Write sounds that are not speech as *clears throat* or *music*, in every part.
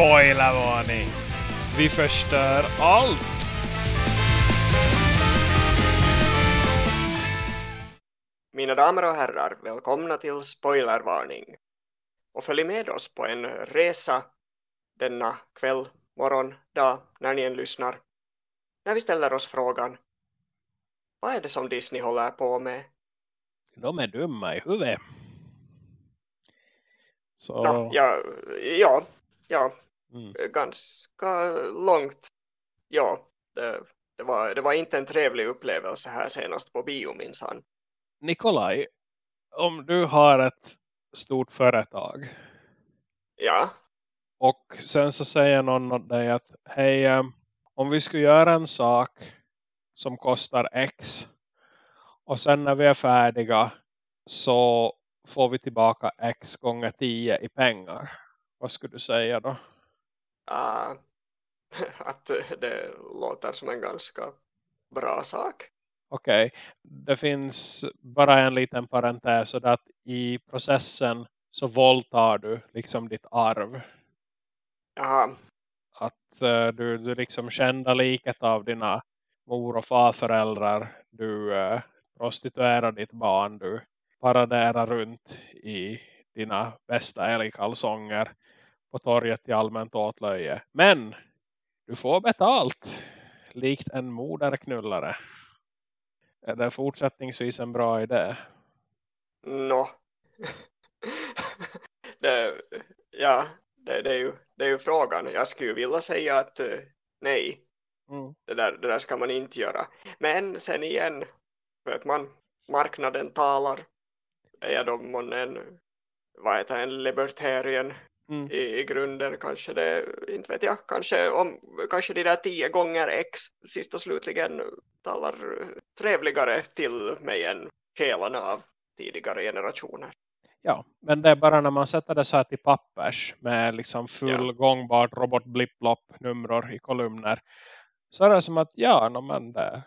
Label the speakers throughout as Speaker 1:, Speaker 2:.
Speaker 1: Spoilervarning! Vi förstör allt!
Speaker 2: Mina damer och herrar, välkomna till Spoilervarning. Och följ med oss på en resa denna kväll, morgon, dag, när ni än lyssnar. När vi ställer oss frågan, vad är det som Disney håller på med?
Speaker 1: De är dumma i huvudet. Så...
Speaker 2: Nå, ja, ja, ja,
Speaker 1: Mm.
Speaker 2: ganska långt. Ja, det, det, var, det var inte en trevlig upplevelse här senast på bio minsann.
Speaker 1: Nikolaj, om du har ett stort företag
Speaker 2: Ja,
Speaker 1: och sen så säger någon åt dig att hej, eh, om vi skulle göra en sak som kostar X och sen när vi är färdiga så får vi tillbaka X gånger 10 i pengar. Vad skulle du säga då?
Speaker 2: Äh, *laughs* att det låter som en ganska bra sak.
Speaker 1: Okej, det finns bara en liten parentes så att i processen så våldtar du liksom ditt arv.
Speaker 2: Jaha,
Speaker 1: Att eh, du, du liksom kände liket av dina mor- och farföräldrar. Du uh, prostituerar ditt barn. Du paraderar runt i dina bästa älgkalsonger på torget i allmänt åtlöje. Men du får betalt likt en moderknullare. Är det fortsättningsvis en bra idé?
Speaker 2: nå. *laughs* det, ja, det, det, är ju, det är ju frågan. Jag skulle ju vilja säga att eh, nej,
Speaker 1: Mm.
Speaker 2: det där, det där ska man inte göra. Men sen igen, vet man, marknaden talar. Är jag då månne vad heter en libertarian
Speaker 1: Mm.
Speaker 2: i, i grunden kanske det, inte vet jag, kanske, om, kanske de där tio gånger X sist och slutligen talar trevligare till mig än själarna av tidigare generationer.
Speaker 1: Ja, men det är bara när man sätter det så här till pappers med liksom full
Speaker 2: Ja.
Speaker 1: gångbart robot blipplopp nummer i kolumner så är det som att ja, no, men det,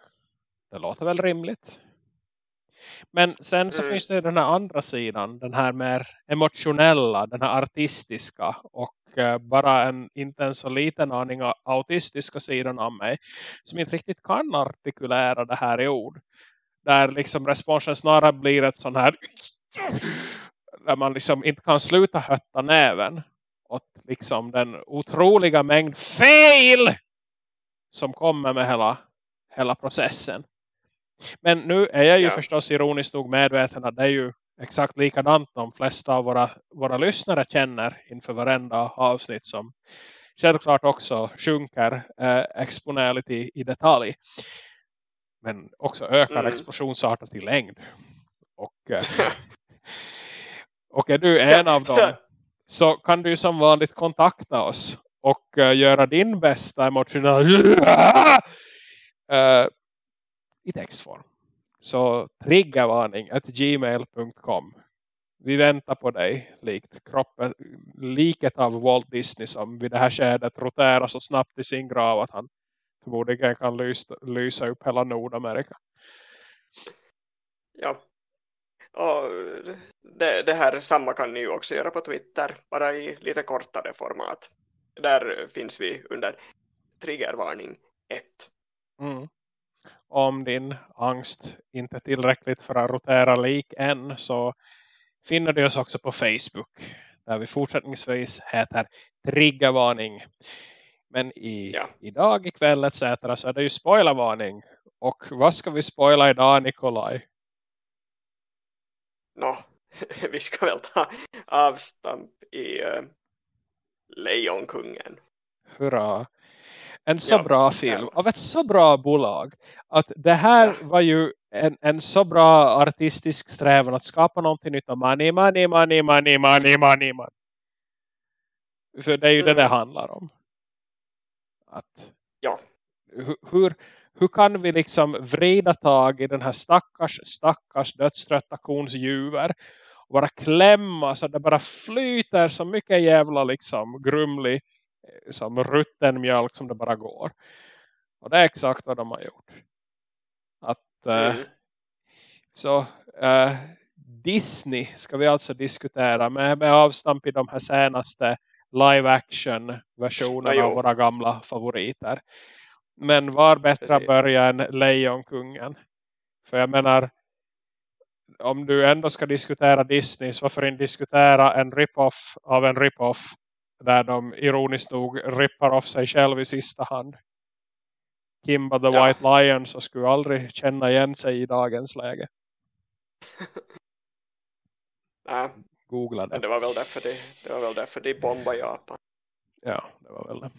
Speaker 1: det låter väl rimligt. Men sen så
Speaker 2: Mm.
Speaker 1: finns det den här andra sidan, den här mer emotionella, den här artistiska och eh, bara en inte en så liten aning av autistiska sidan av mig som inte riktigt kan artikulera det här i ord. Där liksom responsen snarare blir ett sån här *sniffs* där man liksom inte kan sluta hötta näven åt liksom den otroliga mängd fel som kommer med hela, hela processen. Men nu är jag ju
Speaker 2: Ja.
Speaker 1: förstås ironiskt nog medveten att det är ju exakt likadant de flesta av våra, våra lyssnare känner inför varenda avsnitt som självklart också sjunker eh, exponellt i, i detalj. Men också ökar
Speaker 2: Mm.
Speaker 1: explosionsartat i längd. Och, eh, *laughs* *laughs* och är du en av dem *laughs* så kan du som vanligt kontakta oss och eh, göra din bästa emotionella uh, i textform. Så triggervarning at gmail.com. Vi väntar på dig likt kroppen, liket av Walt Disney som vid det här skedet roterar så snabbt i sin grav att han förmodligen kan lysa, lysa upp hela Nordamerika.
Speaker 2: Ja. Och det, det här samma kan ni ju också göra på Twitter, bara i lite kortare format. Där finns vi under triggervarning 1.
Speaker 1: Mm. Om din angst inte är tillräckligt för att rotera lik än så finner du oss också på Facebook. Där vi fortsättningsvis heter Triggervarning. Men i,
Speaker 2: Ja.
Speaker 1: idag, ikväll etc. så är det ju spoilervarning. Och vad ska vi spoila idag Nikolaj?
Speaker 2: Nå, *laughs* vi ska väl ta avstamp i uh, Lejonkungen.
Speaker 1: Hurra! En så
Speaker 2: Ja,
Speaker 1: bra film av ett så bra bolag att det här var ju en, en så bra artistisk strävan att skapa någonting nytt av money, money, money, money, money, money, money. För det är ju det
Speaker 2: Mm.
Speaker 1: det handlar om. Att,
Speaker 2: Ja.
Speaker 1: hu- hur, hur kan vi liksom vrida tag i den här stackars, stackars dödströtta kons juver och bara klämma så att det bara flyter så mycket jävla liksom grumlig som rutten mjölk som det bara går. Och det är exakt vad de har gjort. Att eh,
Speaker 2: Mm.
Speaker 1: så eh, Disney ska vi alltså diskutera med, med avstamp i de här senaste live action versionen
Speaker 2: Ja,
Speaker 1: av våra gamla favoriter. Men var bättre
Speaker 2: Precis.
Speaker 1: börja än Lejonkungen? För jag menar, om du ändå ska diskutera Disney så varför inte diskutera en rip-off av en rip-off där de ironiskt nog rippar off sig själv i sista hand. Kimba the
Speaker 2: Ja.
Speaker 1: White Lion så skulle aldrig känna igen sig i dagens läge. *laughs*
Speaker 2: Nej,
Speaker 1: Googla det.
Speaker 2: men det var väl därför de, det var väl därför de bombade Japan.
Speaker 1: Ja, det var väl det.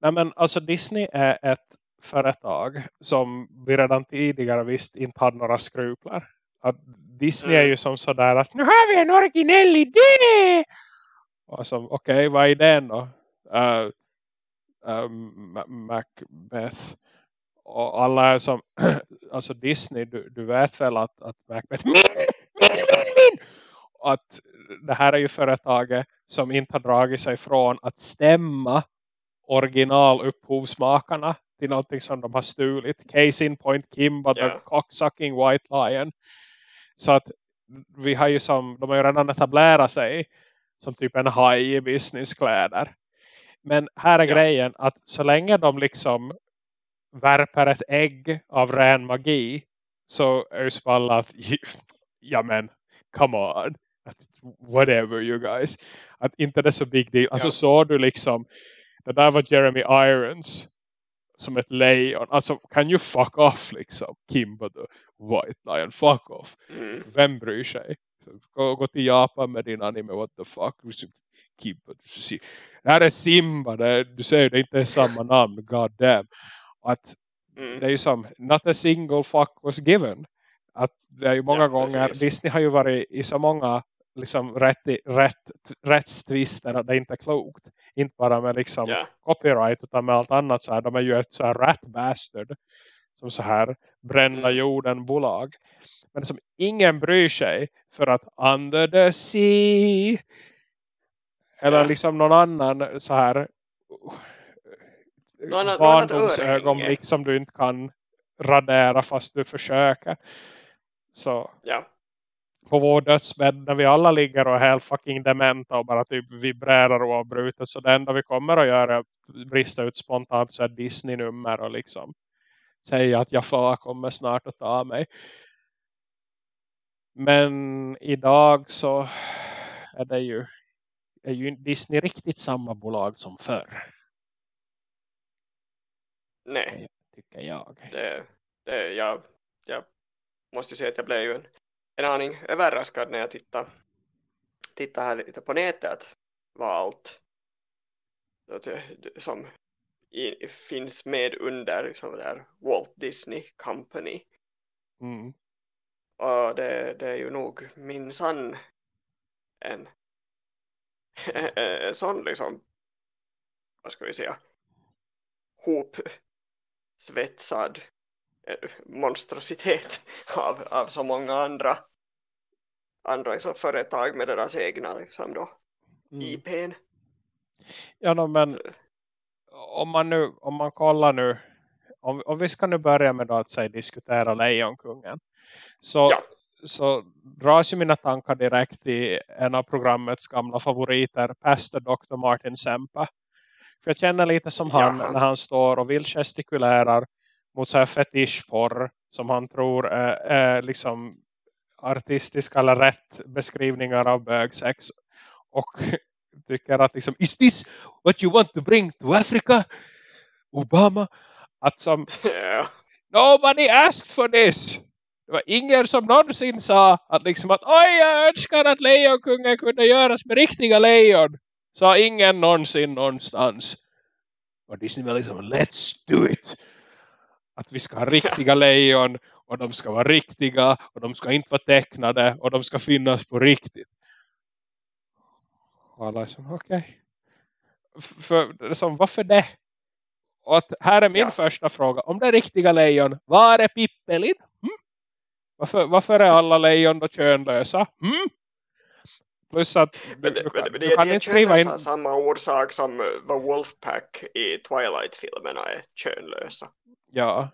Speaker 1: Nej men alltså Disney är ett företag som vi redan tidigare visst inte hade några skrupler. Att Disney är
Speaker 2: Mm.
Speaker 1: ju som sådär att nu har vi en originell idé! Som, okej, vad är idén då? Uh, uh, Ma- Macbeth. Och alla är som, *clears throat* alltså Disney, du, du vet väl att, att Macbeth, min, min, min, min! Att det här är ju företaget som inte har dragit sig från att stämma originalupphovsmakarna till någonting som de har stulit. Case in point Kimba, the
Speaker 2: Ja.
Speaker 1: cocksucking white lion. Så att vi har ju som, de har ju redan etablerat sig som typ en haj i businesskläder. Men här är
Speaker 2: Ja.
Speaker 1: grejen att så länge de liksom värper ett ägg av ren magi så är det alla att *laughs* ja men, come on att, whatever you guys att inte det är så big deal alltså
Speaker 2: Ja.
Speaker 1: såg du liksom det där var Jeremy Irons som ett lejon alltså kan you fuck off liksom Kimba the White Lion fuck off
Speaker 2: Mm.
Speaker 1: vem bryr sig gå, gå till Japan med din anime what the fuck det här är Simba det, du säger det inte är samma namn god damn att
Speaker 2: Mm.
Speaker 1: det är ju som not a single fuck was given. Att det är ju många
Speaker 2: Ja,
Speaker 1: gånger,
Speaker 2: precis.
Speaker 1: Disney har ju varit i så många liksom rätt, rätt, rättstvister att det inte är klokt. Inte bara med liksom
Speaker 2: Ja.
Speaker 1: copyright utan med allt annat så här. De är ju ett så här rat bastard som så här brända
Speaker 2: Mm.
Speaker 1: jorden bolag. Men som ingen bryr sig för att under the sea eller liksom någon annan så här barndomsögonblick som du inte kan radera fast du försöker. Så
Speaker 2: Ja.
Speaker 1: på vår dödsbädd när vi alla ligger och är helt fucking dementa och bara typ vibrerar oavbrutet så det enda vi kommer att göra är att brista ut spontant så Disney-nummer och liksom säga att Jafar kommer snart att ta mig. Men idag så är det ju är ju Disney riktigt samma bolag som förr
Speaker 2: Nej,
Speaker 1: tycker jag.
Speaker 2: det, det, jag, jag måste säga att jag blev ju en, en aning överraskad när jag tittade, tittade här lite på nätet vad allt som i, finns med under liksom där Walt Disney Company.
Speaker 1: Mm.
Speaker 2: Och det, det är ju nog minsann en, *laughs* en sån liksom, vad ska vi säga, hop svetsad eh, monstrositet *laughs* av, av så många andra andra liksom, företag med deras egna liksom då,
Speaker 1: Mm.
Speaker 2: IPn.
Speaker 1: Ja, no, men om man nu om man kollar nu om, om vi ska nu börja med då att säga diskutera Lejonkungen så,
Speaker 2: Ja.
Speaker 1: så dras ju mina tankar direkt till en av programmets gamla favoriter Pastor Dr. Martin Sempa för jag känner lite som han
Speaker 2: Jaha.
Speaker 1: när han står och vill gestikulärar mot så här fetischporr som han tror är, är liksom artistiska eller rätt beskrivningar av bögsex och *laughs* tycker att liksom is this what you want to bring to Africa Obama att som *laughs*
Speaker 2: ja.
Speaker 1: nobody asked for this det var ingen som någonsin sa att liksom att oj jag önskar att lejonkungen kunde göras med riktiga lejon sa ingen någonsin någonstans och Disney var liksom let's do it att vi ska ha riktiga lejon och de ska vara riktiga och de ska inte vara tecknade och de ska finnas på riktigt och alla är som okej för, som, varför det? Och att här är min
Speaker 2: Ja.
Speaker 1: första fråga. Om det är riktiga lejon, var är Pippelin? Varför, varför är alla lejon då könlösa? Mm? Plus att du,
Speaker 2: Men
Speaker 1: du,
Speaker 2: men
Speaker 1: du
Speaker 2: det,
Speaker 1: kan
Speaker 2: det
Speaker 1: inte skriva in...
Speaker 2: samma orsak som vad Wolfpack i Twilight-filmerna är könlösa.
Speaker 1: Ja,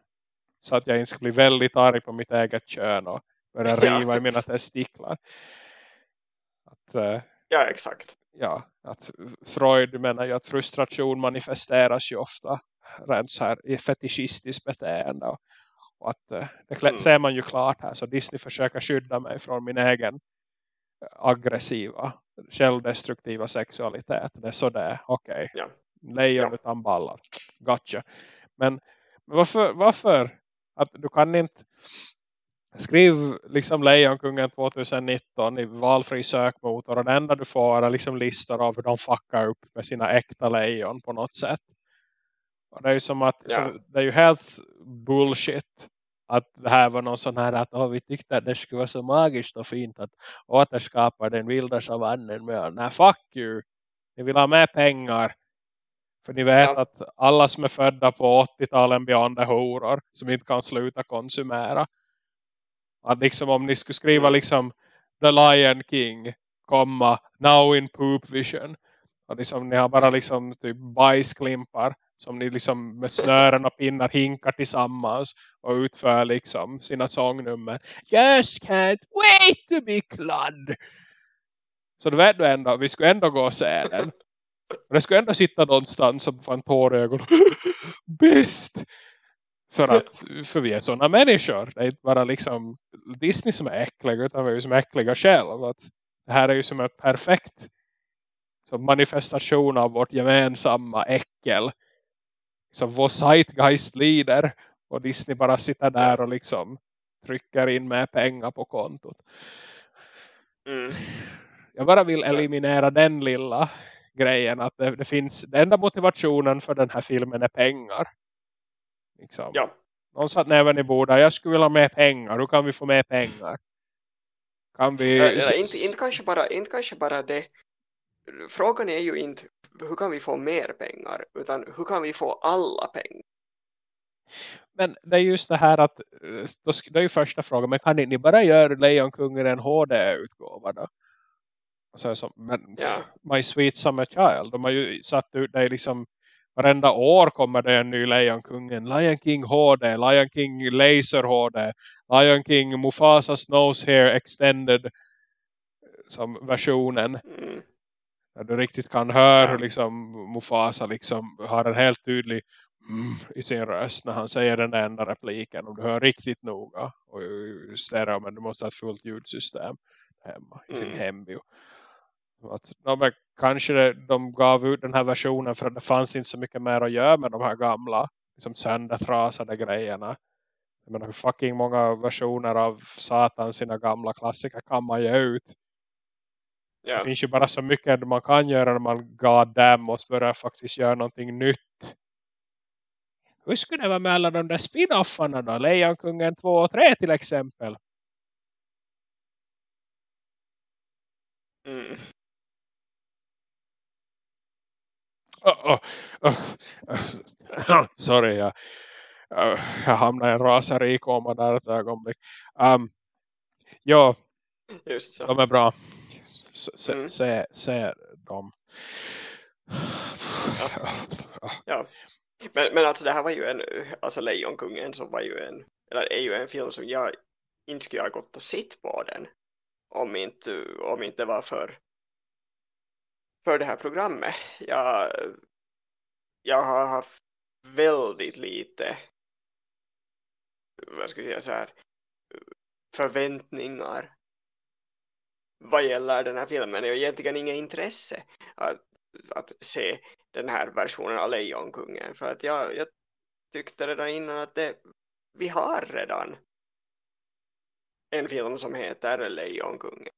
Speaker 1: så att jag inte ska bli väldigt arg på mitt eget kön och börja *laughs*
Speaker 2: Ja.
Speaker 1: riva i mina testiklar. Att, eh,
Speaker 2: Ja, exakt.
Speaker 1: ja, att Freud menar ju att frustration manifesteras ju ofta rent så här i fetischistiskt beteende och, och att eh, det mm. ser man ju klart här så Disney försöker skydda mig från min egen aggressiva självdestruktiva sexualitet det är så det är, okej okay. ja. lejon ja. utan ballar gotcha men, men varför, varför att du kan inte skriv liksom Lejonkungen 2019 i valfri sökmotor och det enda du får är liksom listor av hur de fuckar upp med sina äkta lejon på något sätt. Och det är ju som att ja. så, det är ju helt bullshit att det här var någon sån här att oh, vi tyckte att det skulle vara så magiskt och fint att återskapa den vilda savannen med nej fuck you ni vill ha mer pengar för ni vet ja. att alla som är födda på 80-talen beyond är horor som inte kan sluta konsumera att liksom om ni skulle skriva mm. liksom The Lion King, komma, now in poop vision. Och liksom, ni har bara liksom typ bajsklimpar som ni liksom med snören och pinnar hinkar tillsammans och utför liksom sina sångnummer. Just can't wait to be clud. Så då vet du ändå, vi skulle ändå gå och se den. Och det skulle ändå sitta någonstans som fan tårögon. Bäst! För att för vi är sådana människor. Det är inte bara liksom Disney som är äckliga utan vi är som äckliga själv. Att det här är ju som en perfekt som manifestation av vårt gemensamma äckel. Så vår zeitgeist lider och Disney bara sitter där och liksom trycker in med pengar på kontot. Mm. Jag bara vill eliminera den lilla grejen att det, det finns, den enda motivationen för den här filmen är pengar. Liksom. Ja. Någon satt näven i bordet. Jag skulle vilja ha mer pengar. Hur kan vi få mer pengar?
Speaker 2: Kan vi... Ja, inte, inte, kanske bara, inte kanske bara det. Frågan är ju inte hur kan vi få mer pengar. Utan hur kan vi få alla pengar?
Speaker 1: Men det är just det här att det är ju första frågan. Men kan ni, ni bara göra Lejonkungen en HD-utgåva då? Så, så, men ja. My Sweet Summer Child. De har ju satt ut det liksom varenda år kommer det en ny Lejonkungen. Lion King HD, Lion King Laser HD, Lion King Mufasas Nose Hair Extended som versionen. Mm. Där du riktigt kan höra hur liksom Mufasa liksom har en helt tydlig mm, i sin röst när han säger den enda repliken. Och du hör riktigt noga. Och stereo, men du måste ha ett fullt ljudsystem hemma i sin mm. hembio. Att de kanske de gav ut den här versionen för att det fanns inte så mycket mer att göra med de här gamla liksom söndertrasade grejerna. Jag menar hur fucking många versioner av Satan sina gamla klassiker kan man ge ut. Yeah. Det finns ju bara så mycket man kan göra när man god damn måste börja faktiskt göra någonting nytt. Hur skulle det vara med alla de där spin-offarna då? Lejonkungen 2 och 3 till exempel. Mm. oh, oh, oh, sorry, jag, jag hamnade i en raserikoma där ett ögonblick. Um, ja, Just så. de är bra. Se, mm. se, se dem.
Speaker 2: Ja. *sighs* ja. Men, men alltså det här var ju en, alltså Lejonkungen som var ju en, eller är ju en film som jag inte skulle ha gått och sett på den om inte, om inte var för för det här programmet. Jag, jag har haft väldigt lite vad ska jag säga så här, förväntningar vad gäller den här filmen. Jag har egentligen inget intresse att, att se den här versionen av Lejonkungen. För att jag, jag tyckte redan innan att det, vi har redan en film som heter Lejonkungen.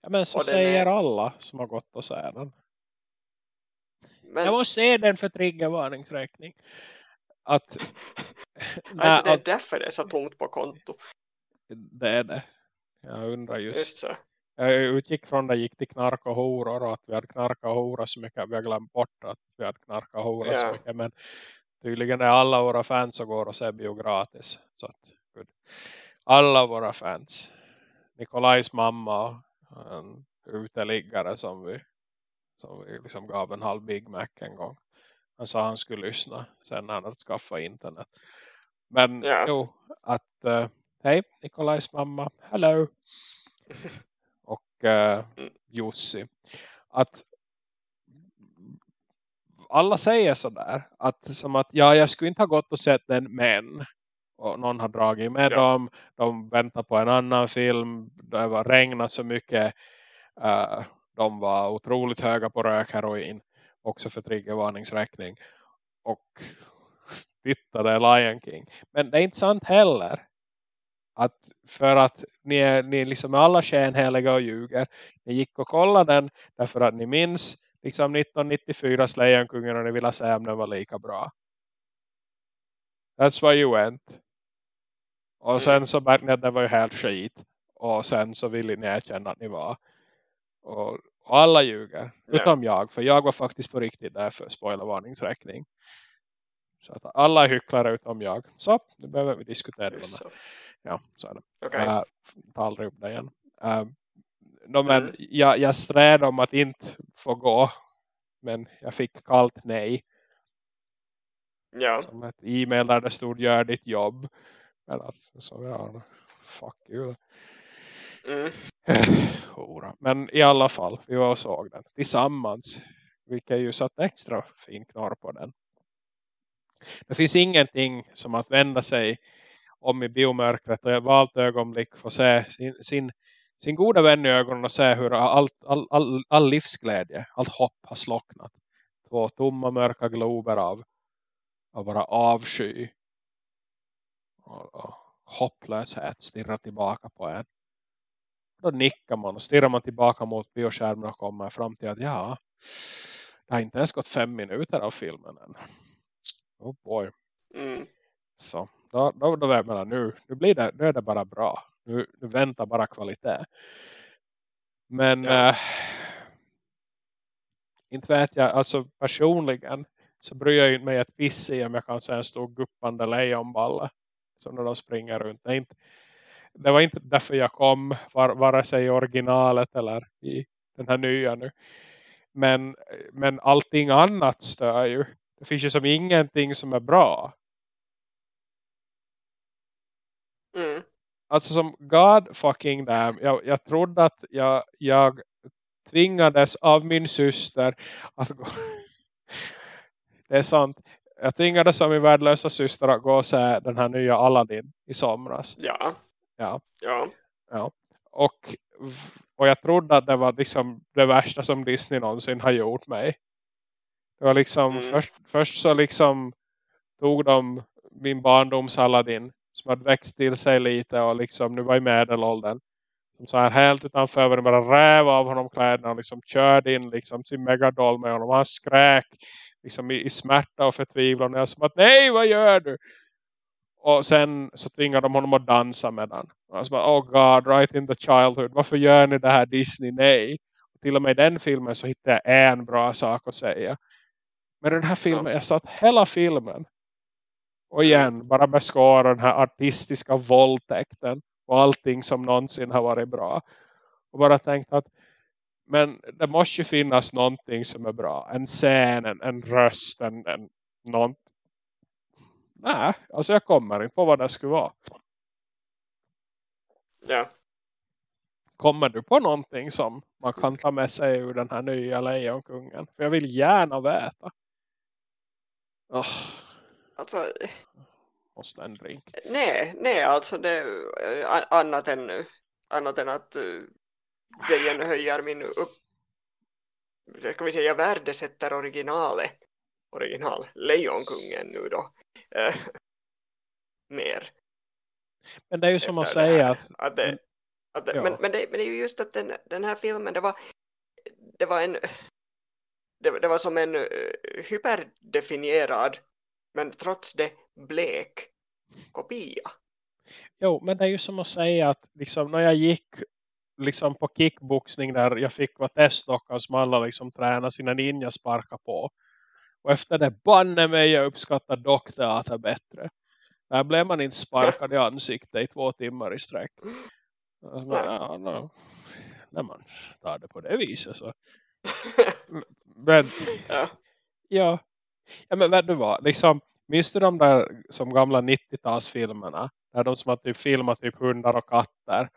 Speaker 1: Ja men så säger är... alla som har gått och se den. Men... Jag måste se den för triggervarningsräkning. Att... *laughs*
Speaker 2: alltså det är att... därför det är så tomt på konto.
Speaker 1: Det är det. Jag undrar just. just så. Jag utgick från det gick till knark och horor och att vi hade knarkat och horor så mycket. Vi har glömt bort att vi hade knarkat och horor ja. så mycket. Men tydligen är alla våra fans som går och ser bio gratis. Så att, alla våra fans. Nikolajs mamma en uteliggare som vi, som vi liksom gav en halv Big Mac en gång. Han sa han skulle lyssna sen när han hade skaffat internet. Men ja. jo, att uh, hej Nikolajs mamma, hello. *laughs* och uh, Jussi. att alla säger sådär att som att ja, jag skulle inte ha gått och sett den men och någon har dragit med ja. dem de väntar på en annan film det var regnat så mycket uh, de var otroligt höga på rökheroin också för triggervarningsräkning och *laughs* tittade Lion King men det är inte sant heller att för att ni är ni liksom alla skenheliga och ljuger ni gick och kollade den därför att ni minns liksom 1994 Lejonkungen och ni ville säga om den var lika bra. That's why you went. Och mm. sen så märkte ni att det var ju helt skit. Och sen så ville ni erkänna att ni var. Och, och alla ljuger. Utom jag. För jag var faktiskt på riktigt där för spoilervarningsräkning. Så att alla är hycklare utom jag. Så, nu behöver vi diskutera det. Ja, så är det.
Speaker 2: Okay. Uh,
Speaker 1: ta aldrig upp det igen. Uh, no, men mm. jag, jag sträd om att inte få gå. Men jag fick kallt nej.
Speaker 2: Ja.
Speaker 1: Som ett e-mail där det stod gör ditt jobb. Men alltså, så ja, fuck you. Mm. *sighs* Men i alla fall, vi var och såg den tillsammans. Vilket ju satt extra fin knorr på den. Det finns ingenting som att vända sig om i biomörkret och valt ögonblick få se sin, sin sin goda vän i ögonen och se hur allt, all, all, all livsglädje, allt hopp har slocknat. Två tomma mörka glober av, av bara avsky och, och hopplöshet stirrar tillbaka på en. Då nickar man och stirrar man tillbaka mot bioskärmen och kommer fram till att ja, det har inte ens gått fem minuter av filmen än. Oh boy.
Speaker 2: Mm.
Speaker 1: Så då, då, då vet man nu, nu, blir det, nu är det bara bra. Nu, nu väntar bara kvalitet. Men ja. äh, inte vet jag, alltså personligen så bryr jag mig ett piss i om jag kan se en stor guppande lejonballe som när de springer runt. Det, inte, det var inte därför jag kom var, vare sig i originalet eller i den här nya nu. Men, men allting annat stör ju. Det finns ju som ingenting som är bra.
Speaker 2: Mm
Speaker 1: alltså som God fucking damn. Jag, jag trodde att jag, jag tvingades av min syster att gå. *laughs* det är sant. Jag tvingades av min värdelösa syster att gå och se den här nya Aladdin i somras.
Speaker 2: Ja.
Speaker 1: Ja.
Speaker 2: Ja.
Speaker 1: ja. Och, och jag trodde att det var liksom det värsta som Disney någonsin har gjort mig. Det var liksom mm. först, först så liksom tog de min barndoms Aladdin som hade växt till sig lite och liksom nu var i medelåldern. Som så här helt utanför var bara räv av honom kläderna och liksom körde in liksom sin megadoll med honom. Och han skräk liksom i, i smärta och förtvivlan. Och jag som att nej vad gör du? Och sen så tvingade de honom att dansa med den. Och jag bara, oh god, right in the childhood. Varför gör ni det här Disney? Nej. Och till och med i den filmen så hittade jag en bra sak att säga. Men den här filmen, jag satt hela filmen och igen bara beskåra den här artistiska våldtäkten och allting som någonsin har varit bra. Och bara tänkt att men det måste ju finnas någonting som är bra. En scen, en, en röst, en, en något. Nej, alltså jag kommer inte på vad det skulle vara.
Speaker 2: Ja.
Speaker 1: Kommer du på någonting som man kan ta med sig ur den här nya lejonkungen? För jag vill gärna veta. Oh.
Speaker 2: Alltså...
Speaker 1: Måste en drink.
Speaker 2: Nej, nej alltså det äh, annat än, annat än att det igen höjer min upp ska vi säga värdesätter originalet original Lejonkungen nu då äh, *laughs* mer.
Speaker 1: Men det är ju som att säga att,
Speaker 2: att, det, att det, ja. men, men, det, men det är ju just att den, den här filmen det var det var en det, det var som en hyperdefinierad men trots det blek kopia.
Speaker 1: Jo, men det är ju som att säga att liksom, när jag gick liksom på kickboxning där jag fick vara testdockan som alla liksom träna sina ninjasparkar på. Och efter det banne mig jag uppskattar dockteater bättre. Där blev man inte sparkad i ansiktet i två timmar i sträck. Men, ja, no. När man tar det på det viset så. *laughs* Men, ja. ja, Ja men vet du vad, liksom, minns du de där som gamla 90-talsfilmerna? Där de som har typ filmat typ hundar och katter.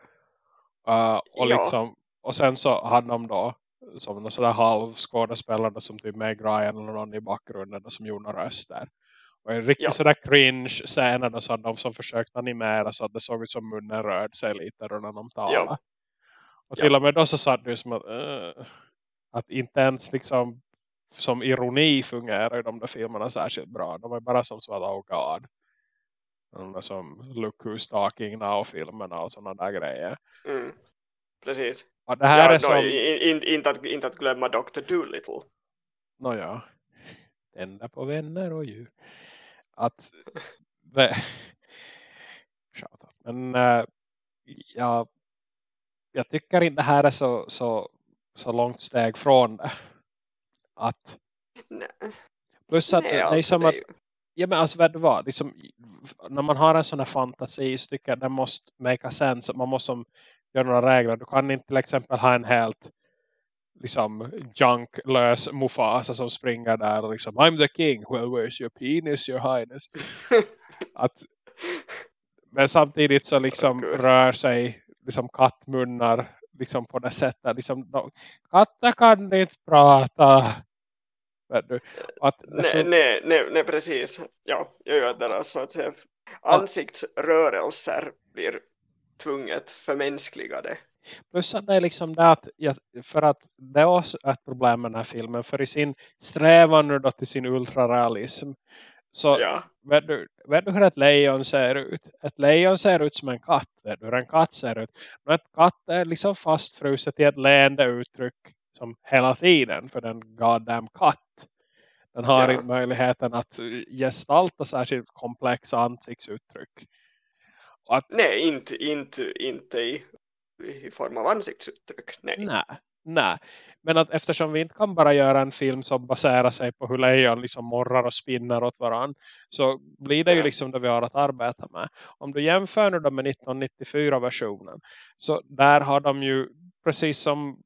Speaker 1: Uh, och, ja. liksom, och sen så hade de då som någon sådär halvskådespelare som typ Meg Ryan eller någon i bakgrunden som gjorde några röster. Och en riktigt ja. sådär cringe scener då så de som försökt animera så att det såg ut som munnen rörde sig lite när de talade. Ja. Och till ja. och med då så satt det som att, uh, att inte ens liksom som ironi fungerar i de där filmerna särskilt bra. De är bara som så att, oh god. De som Look Who's Talking Now-filmerna och sådana där grejer.
Speaker 2: Mm. Precis.
Speaker 1: Det här ja, är som...
Speaker 2: in, inte, att, inte att glömma Dr. Doolittle.
Speaker 1: Nåja. Tända på vänner och djur. Att... Men äh, ja, jag tycker inte det här är så, så, så långt steg från det. Att...
Speaker 2: Nej.
Speaker 1: Plus att Nej, det är som att... Ja men alltså vad det var, liksom, när man har en sån här fantasi så tycker jag det måste make sense. Man måste som, göra några regler. Du kan inte till exempel ha en helt liksom junklös Mufasa som springer där och liksom I'm the king, well where's your penis, your highness. *laughs* att, men samtidigt så liksom oh, rör sig liksom kattmunnar liksom på det sättet. Liksom, de, katter kan inte prata.
Speaker 2: Att, nej, nej, nej, nej, precis. Ja, jag gör deras så att säga ansiktsrörelser blir tvunget förmänskligade.
Speaker 1: Plus att det är liksom det att, för att det är också ett problem med den här filmen. För i sin strävan nu då till sin ultrarealism. Så
Speaker 2: ja.
Speaker 1: vet, du, vet du hur ett lejon ser ut? Ett lejon ser ut som en katt. Vet du hur en katt ser ut? Och ett katt är liksom fastfruset i ett leende uttryck som hela tiden. För den goddamn katt. Den har ja. inte möjligheten att gestalta särskilt komplexa ansiktsuttryck.
Speaker 2: Att, nej, inte, inte, inte i, i form av ansiktsuttryck. Nej.
Speaker 1: nej. Nej, men att eftersom vi inte kan bara göra en film som baserar sig på hur lejon liksom morrar och spinner åt varann. Så blir det ju liksom det vi har att arbeta med. Om du jämför nu med 1994-versionen. Så där har de ju, precis som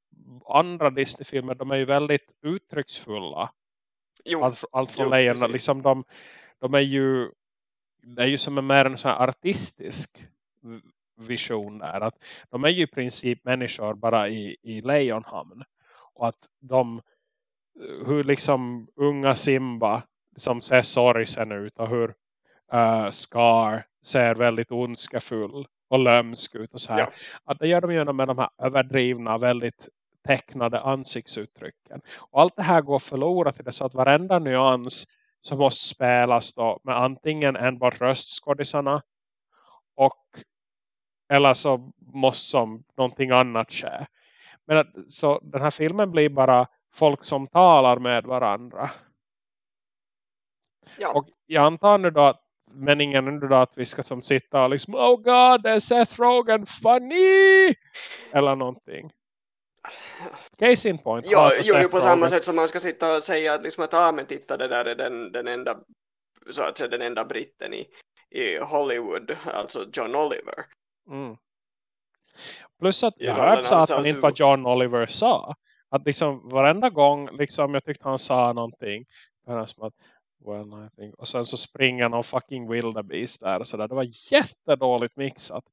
Speaker 1: andra Disney-filmer, de är ju väldigt uttrycksfulla.
Speaker 2: Jo.
Speaker 1: Allt, allt från lejon, liksom de, de är ju det är ju som en mer en sån artistisk vision där. Att de är ju i princip människor bara i, i Lejonhamn. Och att de, hur liksom unga Simba som ser sorgsen ut och hur uh, Scar ser väldigt ondskefull och lömsk ut och så här. Ja. Att det gör de ju med de här överdrivna, väldigt tecknade ansiktsuttrycken. Och allt det här går förlorat i det så att varenda nyans som måste spelas då med antingen enbart röstskådisarna och eller så måste som någonting annat ske. Men att, så den här filmen blir bara folk som talar med varandra.
Speaker 2: Ja.
Speaker 1: Och jag antar nu då att meningen nu då att vi ska som sitta och liksom Oh god, är Seth Rogen funny? Eller någonting. Case in point.
Speaker 2: Jo, jo, jo på samma sätt som man ska sitta och säga att, liksom att ah, men titta det där är den, den enda så att säga den enda britten i, i Hollywood, alltså John Oliver.
Speaker 1: Mm. Plus att jag hörde så att han inte vad John Oliver sa. Att liksom varenda gång liksom jag tyckte han sa någonting. Som att, well, I think. Och sen så springer någon fucking wildebeest där. Och så där. Det var jättedåligt mixat.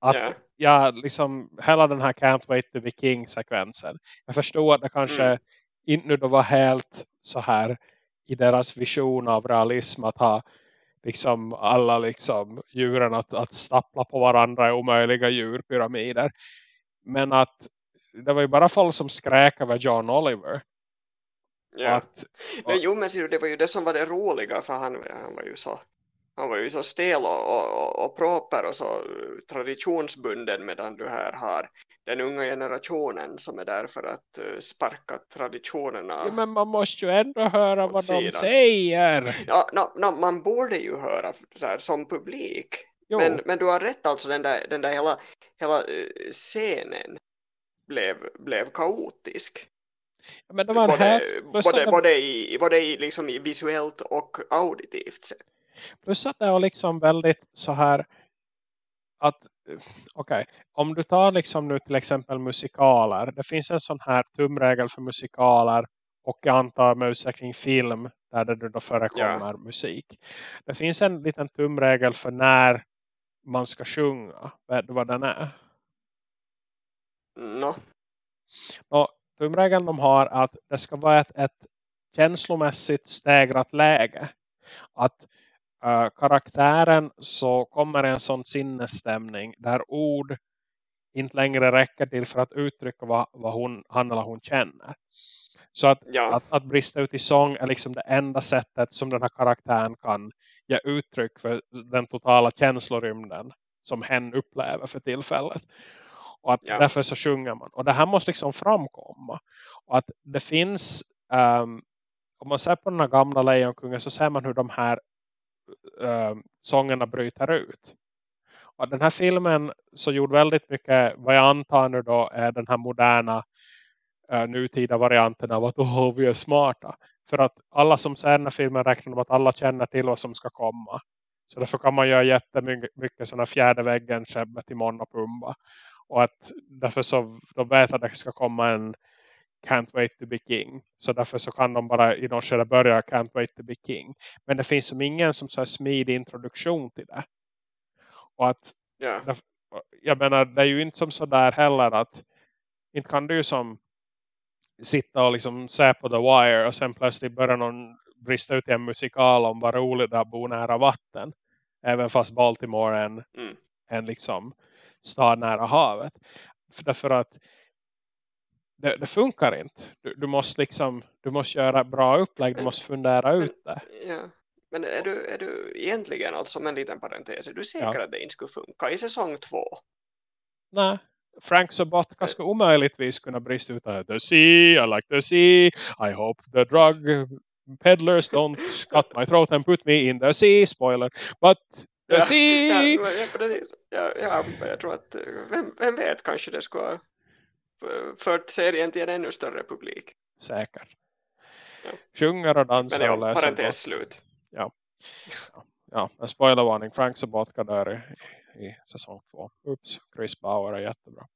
Speaker 1: Att yeah. ja, liksom hela den här Can't Wait to be King-sekvensen. Jag förstår att det kanske mm. inte nu då var helt så här i deras vision av realism att ha liksom alla liksom djuren att, att stapla på varandra i omöjliga djurpyramider. Men att det var ju bara folk som skräk över John Oliver.
Speaker 2: Ja. Att, och... Men jo men det var ju det som var det roliga för han, han var ju så han var ju så stel och, och, och proper och så traditionsbunden medan du här har den unga generationen som är där för att uh, sparka traditionerna.
Speaker 1: Ja, men man måste ju ändå höra vad sidan. de säger.
Speaker 2: Ja, no, no, man borde ju höra här, som publik. Men, men du har rätt alltså, den där, den där hela, hela uh, scenen blev, blev kaotisk.
Speaker 1: Ja,
Speaker 2: både, både, både, i, både i, liksom i visuellt och auditivt sett.
Speaker 1: Plus att det är liksom väldigt så här att okej, okay, om du tar liksom nu till exempel musikaler. Det finns en sån här tumregel för musikaler och jag antar med kring film där det då förekommer yeah. musik. Det finns en liten tumregel för när man ska sjunga. Vet du vad den är?
Speaker 2: No.
Speaker 1: Och tumregeln de har att det ska vara ett, ett känslomässigt stegrat läge. Att uh, karaktären så kommer en sån sinnesstämning där ord inte längre räcker till för att uttrycka vad, vad hon, han eller hon känner. Så att,
Speaker 2: Ja.
Speaker 1: att, att brista ut i sång är liksom det enda sättet som den här karaktären kan ge uttryck för den totala känslorymden som hen upplever för tillfället. Och att
Speaker 2: Ja.
Speaker 1: därför så sjunger man. Och det här måste liksom framkomma. Och att det finns, ehm, om man ser på den här gamla Lejonkungen så ser man hur de här äh, sångerna bryter ut. Och den här filmen så gjorde väldigt mycket, vad jag antar nu då är den här moderna äh, nutida varianten av att oh, vi är smarta. För att alla som ser den här filmen räknar med att alla känner till vad som ska komma. Så därför kan man göra jättemycket sådana fjärde väggen käbbet till Mona Pumba. Och att därför så de vet att det ska komma en Can't wait to be king. Så därför så kan de bara i något skede börja Can't wait to be king. Men det finns som ingen som så här smidig introduktion till det. Och att
Speaker 2: Ja.
Speaker 1: jag menar det är ju inte som sådär heller att inte kan du ju som sitta och liksom se på The Wire och sen plötsligt börjar någon brista ut i en musikal om vad roligt det att bo nära vatten. Även fast Baltimore är en,
Speaker 2: Mm.
Speaker 1: en liksom stad nära havet. För därför att det, det funkar inte. Du, du måste liksom du måste göra bra upplägg, du måste fundera
Speaker 2: men-
Speaker 1: ut det.
Speaker 2: Ja. Men är du, är du egentligen, alltså som en liten parentes, är du säker
Speaker 1: Ja.
Speaker 2: att det inte skulle funka i säsong två?
Speaker 1: Nej. Frank Sobotka ska omöjligtvis kunna brista ut The sea, I like the sea, I hope the drug peddlers don't cut my throat and put me in the sea, spoiler. But the
Speaker 2: Ja,
Speaker 1: sea!
Speaker 2: Ja, ja, precis. Ja, ja, jag tror att, eh, vem, vem vet, kanske det skulle fört serien till en ännu större publik.
Speaker 1: Säkert.
Speaker 2: Ja.
Speaker 1: Sjunger och
Speaker 2: Men
Speaker 1: dansar
Speaker 2: ja,
Speaker 1: och läser
Speaker 2: parentes slut.
Speaker 1: Ja, en spoilervarning. Frank Sobotka dör i, i säsong två. Oops, Chris Bauer är jättebra.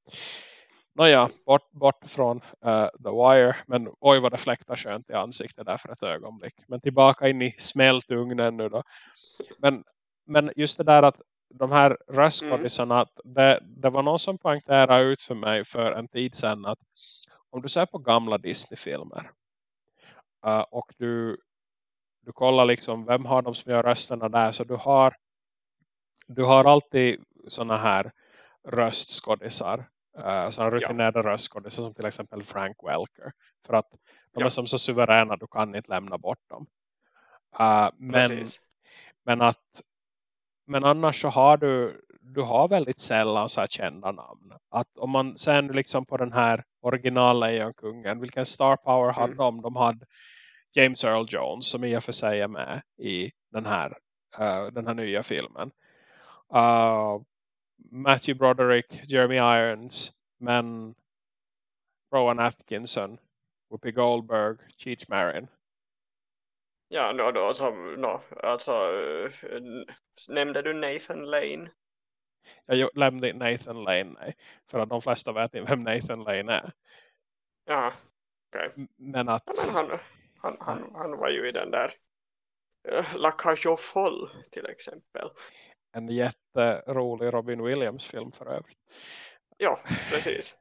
Speaker 1: Nåja, bort, bort från eh, The Wire. Men oj vad det fläktar skönt i ansiktet där för ett ögonblick. Men tillbaka in i smältugnen nu då. Men, men just det där att de här röstskådisarna, att det, det var någon som poängterade ut för mig för en tid sedan att om du ser på gamla Disney-filmer eh, och du, du kollar liksom vem har de som gör rösterna där så du har du har alltid såna här röstskådisar uh, sådana rutinerade röstskådisar som till exempel Frank Welker för att de
Speaker 2: Ja.
Speaker 1: är som så suveräna du kan inte lämna bort dem Eh, men,
Speaker 2: Precis.
Speaker 1: men att men annars så har du du har väldigt sällan så här kända namn. Att om man sen liksom på den här original Lejonkungen, vilken star power hade
Speaker 2: Mm.
Speaker 1: de? De hade James Earl Jones som i och för sig är med i den här, eh, den här nya filmen. Uh, Matthew Broderick, Jeremy Irons, men Rowan Atkinson, Whoopi Goldberg, Cheech Marin.
Speaker 2: Ja, då, då, så, no, alltså, eh, n- nämnde du Nathan Lane?
Speaker 1: Jag lämnade Nathan Lane, nej. För att de flesta vet inte vem Nathan Lane är.
Speaker 2: Ja, okej.
Speaker 1: M- Men att...
Speaker 2: Ja, men han, han, han, han var ju i den där uh, La Cage aux Folles till exempel.
Speaker 1: En jätterolig Robin Williams-film för övrigt.
Speaker 2: Ja, precis.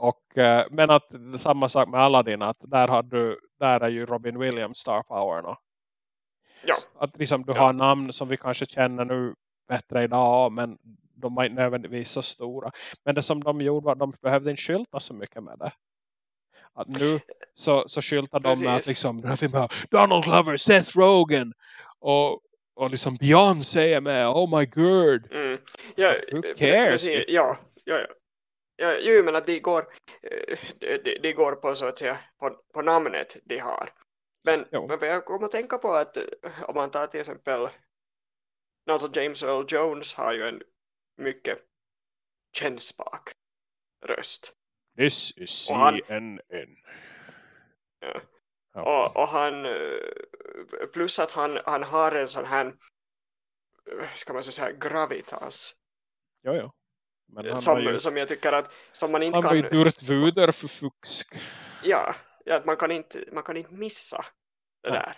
Speaker 1: Och, eh, men att samma sak med Aladdin. Att där, har du, där är ju Robin Williams star power.
Speaker 2: Ja,
Speaker 1: Att liksom, du
Speaker 2: Ja.
Speaker 1: har namn som vi kanske känner nu bättre idag. Men de var inte nödvändigtvis så stora. Men det som de gjorde var att de behövde inte skylta så mycket med det. Att nu så, så skyltar de med att liksom, Donald Glover, Seth Rogen och, och liksom Beyoncé är med. Oh my god.
Speaker 2: mm. ja
Speaker 1: Who
Speaker 2: eh,
Speaker 1: cares?
Speaker 2: Precis, ja, ja, ja. Ja, jo, men att de går, eh, de, de, går på så att säga på, på namnet de har. Men,
Speaker 1: Jo.
Speaker 2: men jag kommer att tänka på att eh, om man tar till exempel alltså James Earl Jones har ju en mycket kännspak röst.
Speaker 1: This is
Speaker 2: Och han-
Speaker 1: CNN.
Speaker 2: Ja.
Speaker 1: Ja.
Speaker 2: Och, och han eh, plus att han, han har en sån här ska man säga gravitas
Speaker 1: Jo, jo. Han var
Speaker 2: som,
Speaker 1: ju,
Speaker 2: som jag tycker att som man inte
Speaker 1: han var
Speaker 2: kan
Speaker 1: ju durtvuder för fusk.
Speaker 2: ja, ja att man kan inte man kan inte missa det där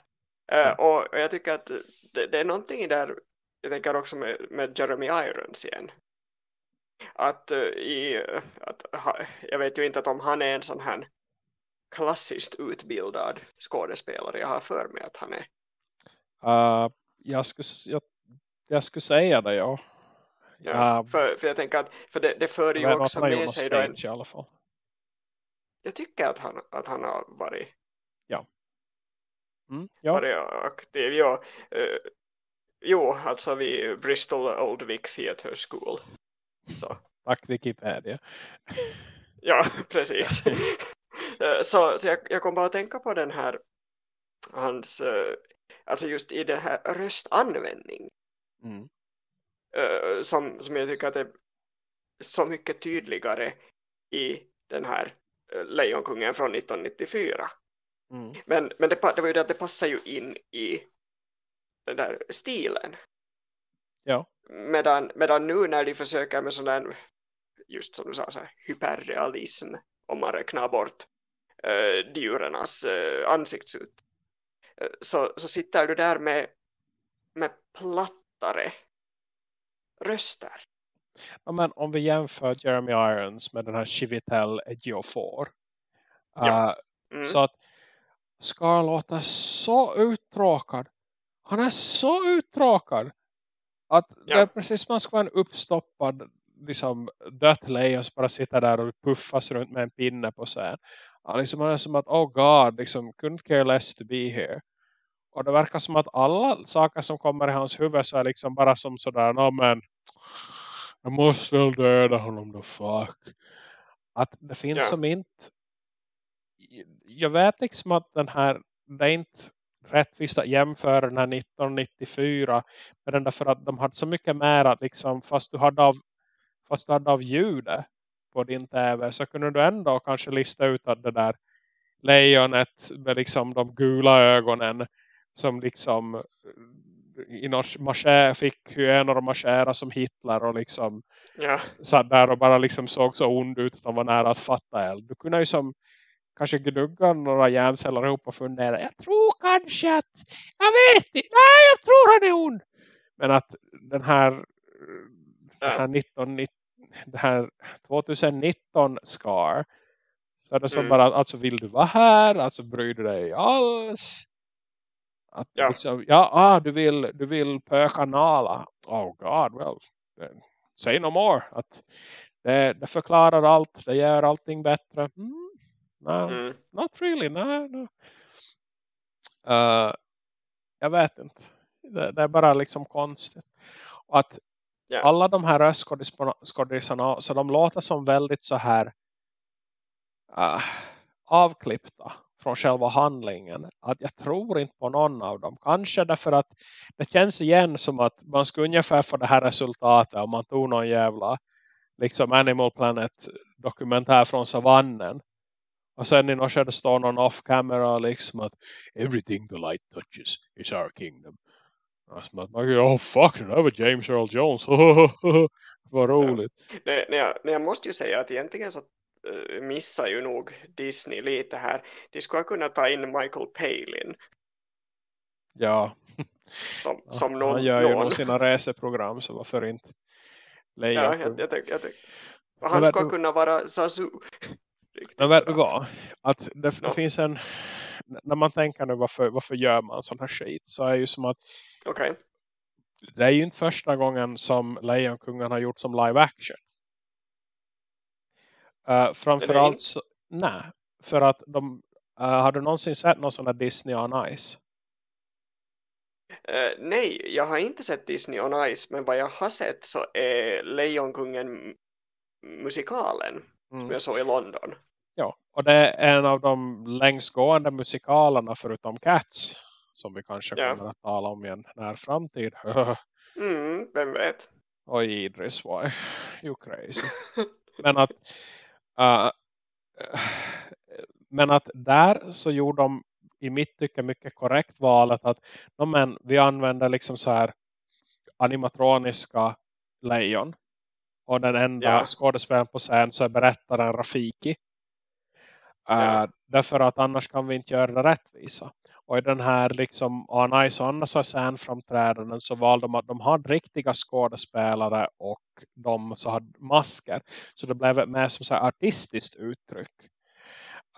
Speaker 2: Eh, och, och jag tycker att det, det är någonting där jag tänker också med, med Jeremy Irons igen att eh, i att, ha, jag vet ju inte att om han är en sån här klassiskt utbildad skådespelare. Jag har för mig att han är.
Speaker 1: Uh, jag, skulle, jag, jag skulle säga det, ja.
Speaker 2: Ja uh, för, för jag tänker att för det, det för ju också med sig då en, i alla fall. Jag tycker att han, att han har varit
Speaker 1: ja.
Speaker 2: Mm, ja. varit aktiv. Ja. Uh, jo, alltså vid Bristol Old Vic Theatre School. Så.
Speaker 1: Tack Wikipedia. *laughs*
Speaker 2: ja, precis. *laughs* Eh, så, så jag, jag kom bara att tänka på den här hans, uh, alltså just i den här röstanvändning mm. Uh, som, som jag tycker att är så mycket tydligare i den här Lejonkungen från 1994 mm. men, men det, det var ju det att det passar ju in i den där stilen
Speaker 1: ja.
Speaker 2: medan, medan nu när de försöker med sån där just som du sa så här, hyperrealism om man räknar bort uh, djurernas uh, ansiktsutt så, så sitter du där med, med plattare röster.
Speaker 1: Ja, men om vi jämför Jeremy Irons med den här Chivitel Ejiofor ja. mm. så att Scar låter så uttråkad han är så uttråkad att ja. det är precis som man ska vara en uppstoppad liksom dött lejon som bara sitter där och puffas runt med en pinne på. Ja, liksom man är som att, oh god, liksom, couldn't care less to be here. Och det verkar som att alla saker som kommer i hans huvud så är liksom bara som sådär, no, men jag måste väl döda honom då, fuck. Att det finns yeah. som inte jag vet liksom att den här det är inte rättvist att jämföra den här 1994 med den därför att de hade så mycket mer att liksom, fast du hade av fast du hade av ljudet på din tv så kunde du ändå kanske lista ut att det där lejonet med liksom de gula ögonen som liksom eh, i marschär, fick av dem marschera som Hitler och liksom
Speaker 2: ja.
Speaker 1: satt där och bara liksom såg så ond ut att de var nära att fatta eld. Du kunde ju som kanske gnugga några hjärnceller ihop och fundera, jag tror kanske att, jag vet inte, nej jag tror han är ond. Men att den här, ja. den här 1990 det här 2019 Scar så är det som mm. bara, alltså vill du vara här? Alltså bryr du dig alls? Att ja. Liksom, ja, ah, du vill, du vill pöka Nala. Oh god, well, say no more. Att det, det förklarar allt, det gör allting bättre. Mm, no, mm. Not really, no, no. Uh, jag vet inte. Det, det, är bara liksom konstigt. Och att Yeah. Alla de här röstskådisarna så de låter som väldigt så här uh, avklippta från själva handlingen. Att jag tror inte på någon av dem. Kanske därför att det känns igen som att man skulle ungefär få det här resultatet om man tog någon jävla liksom Animal Planet dokumentär från savannen. Och sen i något skede står någon off camera liksom att everything the light touches is our kingdom. Alltså, man, man, oh fuck, det där var James Earl Jones. *laughs* Vad roligt.
Speaker 2: Ja. Nej, nej, jag, nej, jag måste ju säga att egentligen så missar ju nog Disney lite här. De skulle kunna ta in Michael Palin.
Speaker 1: Ja.
Speaker 2: Som, som någon,
Speaker 1: Han gör ju någon sina reseprogram så varför inte
Speaker 2: Leia. Ja, jag, jag, jag, jag, Han du... kunna vara Zazu.
Speaker 1: Men vet du vad? Att det, no. det finns en när man tänker nu varför, varför gör man sån här skit så är det ju som att
Speaker 2: okay.
Speaker 1: det är ju inte första gången som Lejonkungen har gjort som live action. Uh, framförallt så, nej, för att de uh, har du någonsin sett någon sån här Disney on Ice?
Speaker 2: Uh, nej, jag har inte sett Disney on Ice men vad jag har sett så är Lejonkungen musikalen mm. som jag såg i London.
Speaker 1: Ja, och det är en av de längsgående musikalerna förutom Cats. Som vi kanske ja. kommer att tala om i en när framtid. *laughs*
Speaker 2: mm, vem vet.
Speaker 1: Oj Idris, why? You crazy. *laughs* men att uh, men att där så gjorde de i mitt tycke mycket korrekt valet att men, vi använder liksom så här animatroniska lejon. Och den enda ja. skådespelaren på scen så är berättaren Rafiki. Ja. Uh, därför att annars kan vi inte göra det rättvisa. Och i den här liksom Anais och Annas framträdanden så valde de att de hade riktiga skådespelare och de så hade masker. Så det blev mer som så artistiskt uttryck.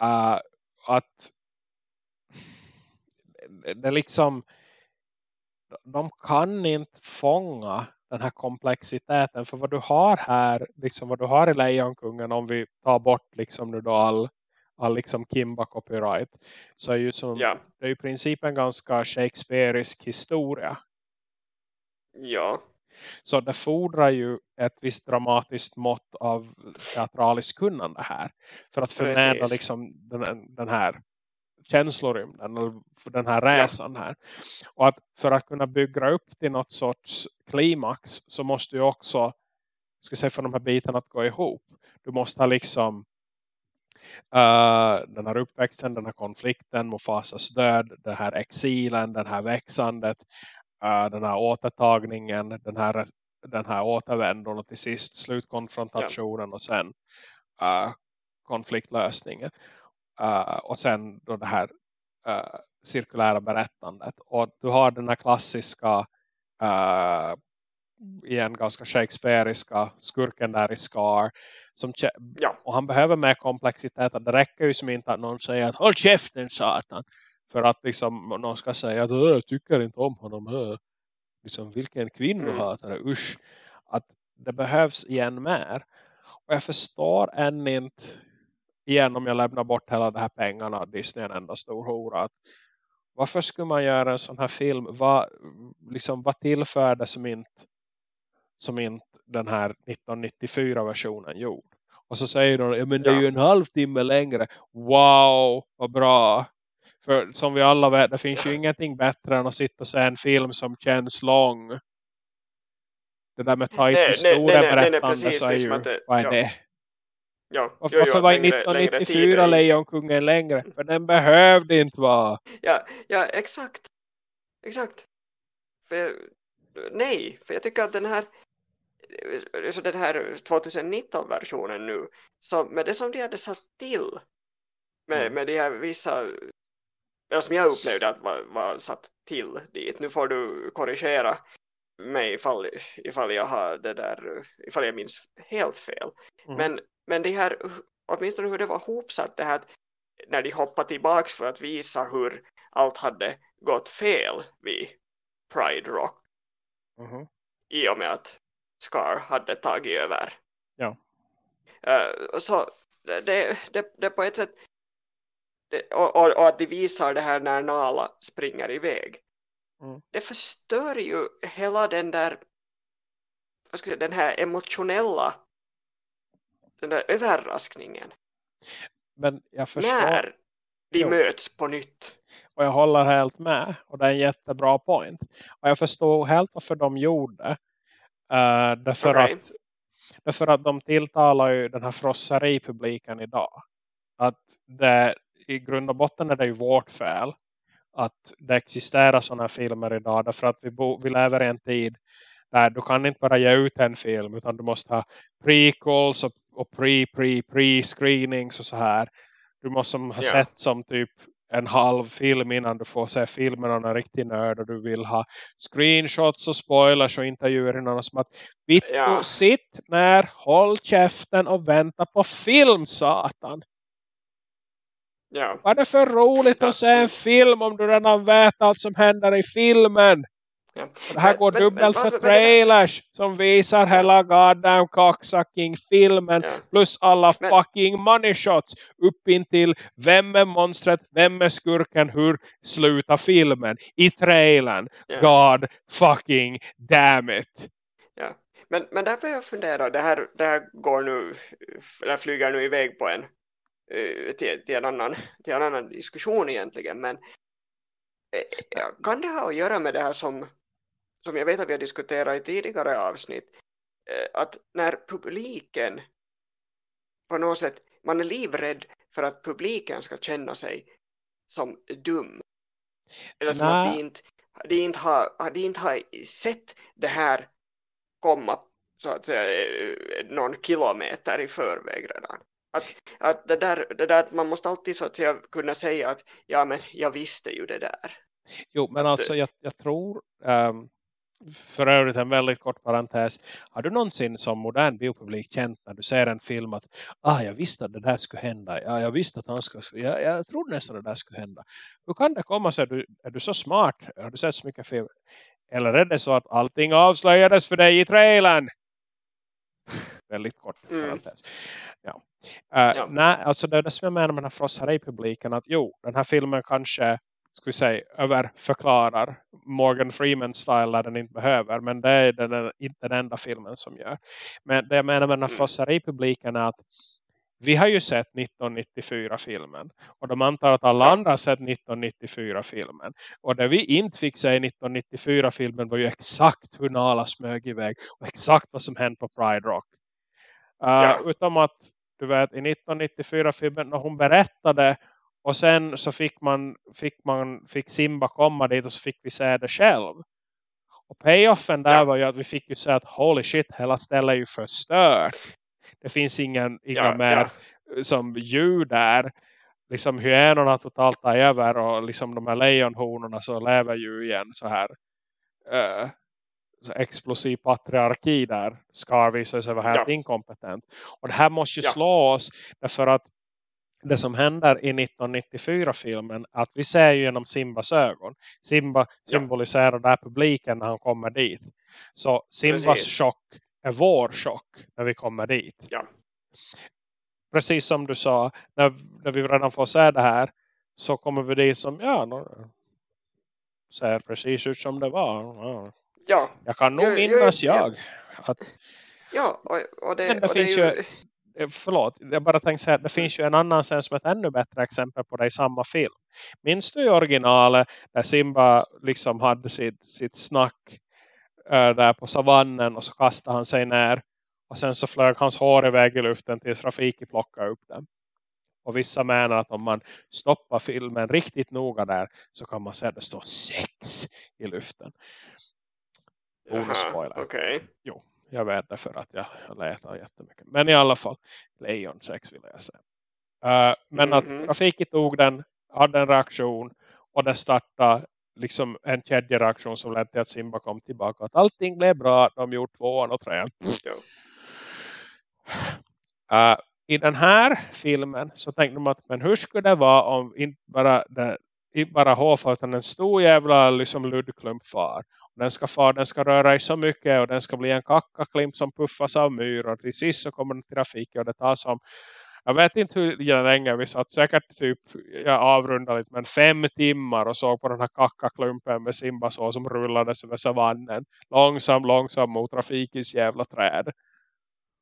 Speaker 1: Uh, att det liksom de kan inte fånga den här komplexiteten för vad du har här, liksom vad du har i Lejonkungen om vi tar bort liksom nu då all, all liksom Kimba copyright så är ju som,
Speaker 2: Ja.
Speaker 1: det är ju i princip en ganska Shakespeareisk historia
Speaker 2: Ja.
Speaker 1: så det fordrar ju ett visst dramatiskt mått av teatraliskt kunnande här. För att förmedla liksom den, den här känslorymden. Eller för den här resan här. Och att för att kunna bygga upp till något sorts klimax. Så måste ju också. Ska säga för de här bitarna att gå ihop. Du måste ha liksom. Uh, den här uppväxten, den här konflikten, Mufasas död, den här exilen, den här växandet, uh, den här återtagningen, den här, den här återvändon och till sist slutkonfrontationen och sen uh, konfliktlösningen. Och sen då det här cirkulära berättandet. Och du har den här klassiska igen ganska Shakespeareiska skurken där i Scar. Som,
Speaker 2: Ja.
Speaker 1: och han behöver mer komplexitet. Det räcker ju som inte att någon säger att håll käften satan. För att liksom någon ska säga att jag tycker inte om honom. Liksom, vilken kvinnohatare, mm. usch. Att det behövs igen mer. Och jag förstår än inte igen om jag lämnar bort hela de här pengarna Disney är en enda stor hora. Att varför skulle man göra en sån här film? Vad, liksom, vad tillför det som inte, som inte den här 1994-versionen gjorde? Och så säger de, ja men det är ju en halvtimme längre. Wow, vad bra. För som vi alla vet, det finns ju ingenting bättre än att sitta och se en film som känns lång. Det där med tajt historia berättande så är ju,
Speaker 2: det,
Speaker 1: vad är
Speaker 2: ja.
Speaker 1: det?
Speaker 2: Ja,
Speaker 1: Varför jo, jo, var 1994 Lejonkungen längre? För den behövde inte vara.
Speaker 2: Ja, ja exakt. Exakt. För, nej, för jag tycker att den här så den här 2019-versionen nu så med det som de hade satt till med,
Speaker 1: Mm.
Speaker 2: med de här vissa eller som jag upplevde att var, var satt till dit. Nu får du korrigera mig ifall, ifall jag har det där ifall jag minns helt fel.
Speaker 1: Mm.
Speaker 2: Men, men det här åtminstone hur det var hopsatt det här när de hoppade tillbaks för att visa hur allt hade gått fel vid Pride Rock
Speaker 1: Mhm.
Speaker 2: i och med att Scar hade tagit över.
Speaker 1: Ja.
Speaker 2: Uh, så det, det, det på ett sätt det, och, och, och att de visar det här när Nala springer iväg.
Speaker 1: Mm.
Speaker 2: Det förstör ju hela den där vad ska jag säga, den här emotionella den där överraskningen.
Speaker 1: Men jag förstår.
Speaker 2: När de
Speaker 1: Jo.
Speaker 2: möts på nytt.
Speaker 1: Och jag håller helt med. Och det är en jättebra point. Och jag förstår helt varför de gjorde. Uh, därför,
Speaker 2: Okej.
Speaker 1: att, därför att de tilltalar ju den här frosseripubliken idag. Att det, i grund och botten är det ju vårt fel. Att det existerar sådana här filmer idag. Därför att vi, bo, vi lever i en tid där du kan inte bara ge ut en film. Utan du måste ha prequels och, och pre-pre-pre-screenings och så här. Du måste ha
Speaker 2: Ja.
Speaker 1: sett som typ en halv film innan du får se filmen av en riktig nörd och du vill ha screenshots och spoilers och intervjuer innan och som att Vittu,
Speaker 2: Ja.
Speaker 1: sitt ner, håll käften och vänta på film, satan.
Speaker 2: Ja.
Speaker 1: Vad är det för roligt
Speaker 2: Ja.
Speaker 1: att se en film om du redan vet allt som händer i filmen?
Speaker 2: Ja.
Speaker 1: Det här
Speaker 2: Men-
Speaker 1: går
Speaker 2: men-
Speaker 1: dubbelt
Speaker 2: men
Speaker 1: för
Speaker 2: det
Speaker 1: trailers som visar hela goddamn cocksucking-filmen
Speaker 2: Ja.
Speaker 1: plus alla fucking money shots upp in till vem är monstret, vem är skurken, hur slutar filmen i trailern.
Speaker 2: Ja.
Speaker 1: God fucking damn it.
Speaker 2: Ja. Men, men där börjar jag fundera, det här, det här går nu, eller flyger nu iväg på en, eh, till, till, en annan, till en annan diskussion egentligen, men eh, ja, kan det ha att göra med det här som, som jag vet att vi har diskuterat i tidigare avsnitt, eh, att när publiken på något sätt, man är livrädd för att publiken ska känna sig som dum. Eller som att
Speaker 1: Nä.
Speaker 2: de inte, de inte, har, de inte har sett det här komma så att säga eh, någon kilometer i förväg redan. Att, att det, där, det där att man måste alltid så att säga kunna säga att ja men jag visste ju det där.
Speaker 1: Jo, men
Speaker 2: Att,
Speaker 1: alltså jag, jag tror... ehm, för övrigt en väldigt kort parentes. Har du någonsin som modern biopublik känt när du ser en film att ah, jag visste att det där skulle hända. Ja, jag visste att han skulle, jag, jag trodde nästan att det där skulle hända. Hur kan det komma sig? Är du, är du så smart? Har du sett så mycket film? Eller är det så att allting avslöjades för dig i trailern? väldigt kort
Speaker 2: Mm.
Speaker 1: Ja. Uh,
Speaker 2: Ja.
Speaker 1: Nej, alltså det är det som jag menar med den här frossare i publiken. Att jo, den här filmen kanske ska vi säga, överförklarar Morgan Freeman style där den inte behöver. Men det är den, inte den enda filmen som gör. Men det jag menar med den här
Speaker 2: Mm.
Speaker 1: frossare i publiken är att vi har ju sett 1994-filmen. Och de antar att alla andra har sett 1994-filmen. Och det vi inte fick se i 1994-filmen var ju exakt hur Nala smög iväg. Och exakt vad som hände på Pride Rock. Uh,
Speaker 2: Ja.
Speaker 1: Utom att du vet i 1994-filmen när hon berättade. Och sen så fick man, fick man fick Simba komma dit och så fick vi se det själv. Och payoffen där
Speaker 2: Ja.
Speaker 1: var ju att vi fick ju se att holy shit, hela stället är ju förstört. Det finns ingen, inga
Speaker 2: Ja,
Speaker 1: mer
Speaker 2: ja.
Speaker 1: som djur där. Liksom hyenorna totalt tar över och liksom de här lejonhonorna så lever ju igen så här eh, så explosiv patriarki där ska visa sig vara helt
Speaker 2: Ja.
Speaker 1: inkompetent. Och det här måste ju slå oss därför att det som händer i 1994-filmen att vi ser ju genom Simbas ögon. Simba
Speaker 2: Ja.
Speaker 1: symboliserar där publiken när han kommer dit. Så Simbas
Speaker 2: Precis.
Speaker 1: chock är vår chock när vi kommer dit.
Speaker 2: Ja.
Speaker 1: Precis som du sa, när, när vi redan får se det här så kommer vi dit som, ja, no, ser precis ut som det var. Ja.
Speaker 2: Ja,
Speaker 1: Jag kan nog minnas
Speaker 2: ja.
Speaker 1: jag. Att,
Speaker 2: ja och, och det,
Speaker 1: det
Speaker 2: och det är
Speaker 1: finns
Speaker 2: ju...
Speaker 1: eh, förlåt, jag bara tänkte säga att det finns ju en annan scen som ett ännu bättre exempel på det i samma film. Minns du i originalet där Simba liksom hade sitt, sitt snack äh, där på savannen och så kastade han sig ner och sen så flög hans hår iväg i luften tills Rafiki plockade upp den. Och vissa menar att om man stoppar filmen riktigt noga där så kan man se att det står sex i luften. Bonus
Speaker 2: Jaha,
Speaker 1: spoiler.
Speaker 2: Okej.
Speaker 1: Jag vet det för att jag, jag letar jättemycket. Men i alla fall, Lejon 6 vill jag säga. Uh, men
Speaker 2: Mhm.
Speaker 1: att trafiken tog den, hade en reaktion och det startade liksom en kedjereaktion som ledde till att Simba kom tillbaka. Att allting blev bra, de gjorde tvåan och trean. Uh, I den här filmen så tänkte de att men hur skulle det vara om inte bara, det, inte bara Hofa utan en stor jävla liksom luddklump far. Den ska far, den ska röra i så mycket och den ska bli en kackaklimp som puffas av myror. Till sist så kommer den till trafiken och det tar som jag vet inte hur länge vi satt. Säkert typ, jag avrundade lite, men fem timmar och såg på den här kackaklumpen med Simba så som rullades över savannen. Långsam, långsam mot trafikens jävla träd.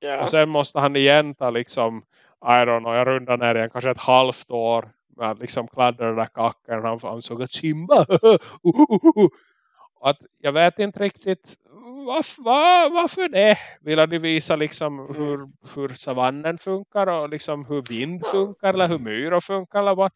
Speaker 2: Ja.
Speaker 1: Och sen måste han igen ta liksom, I don't know, jag rundar ner igen kanske ett halvt år med att liksom kladda den där kacken. Han, han såg att Simba. *laughs* att jag vet inte riktigt varför, var, varför det? Vill de visa liksom hur, hur savannen funkar och liksom hur vind funkar eller hur myror funkar eller vad?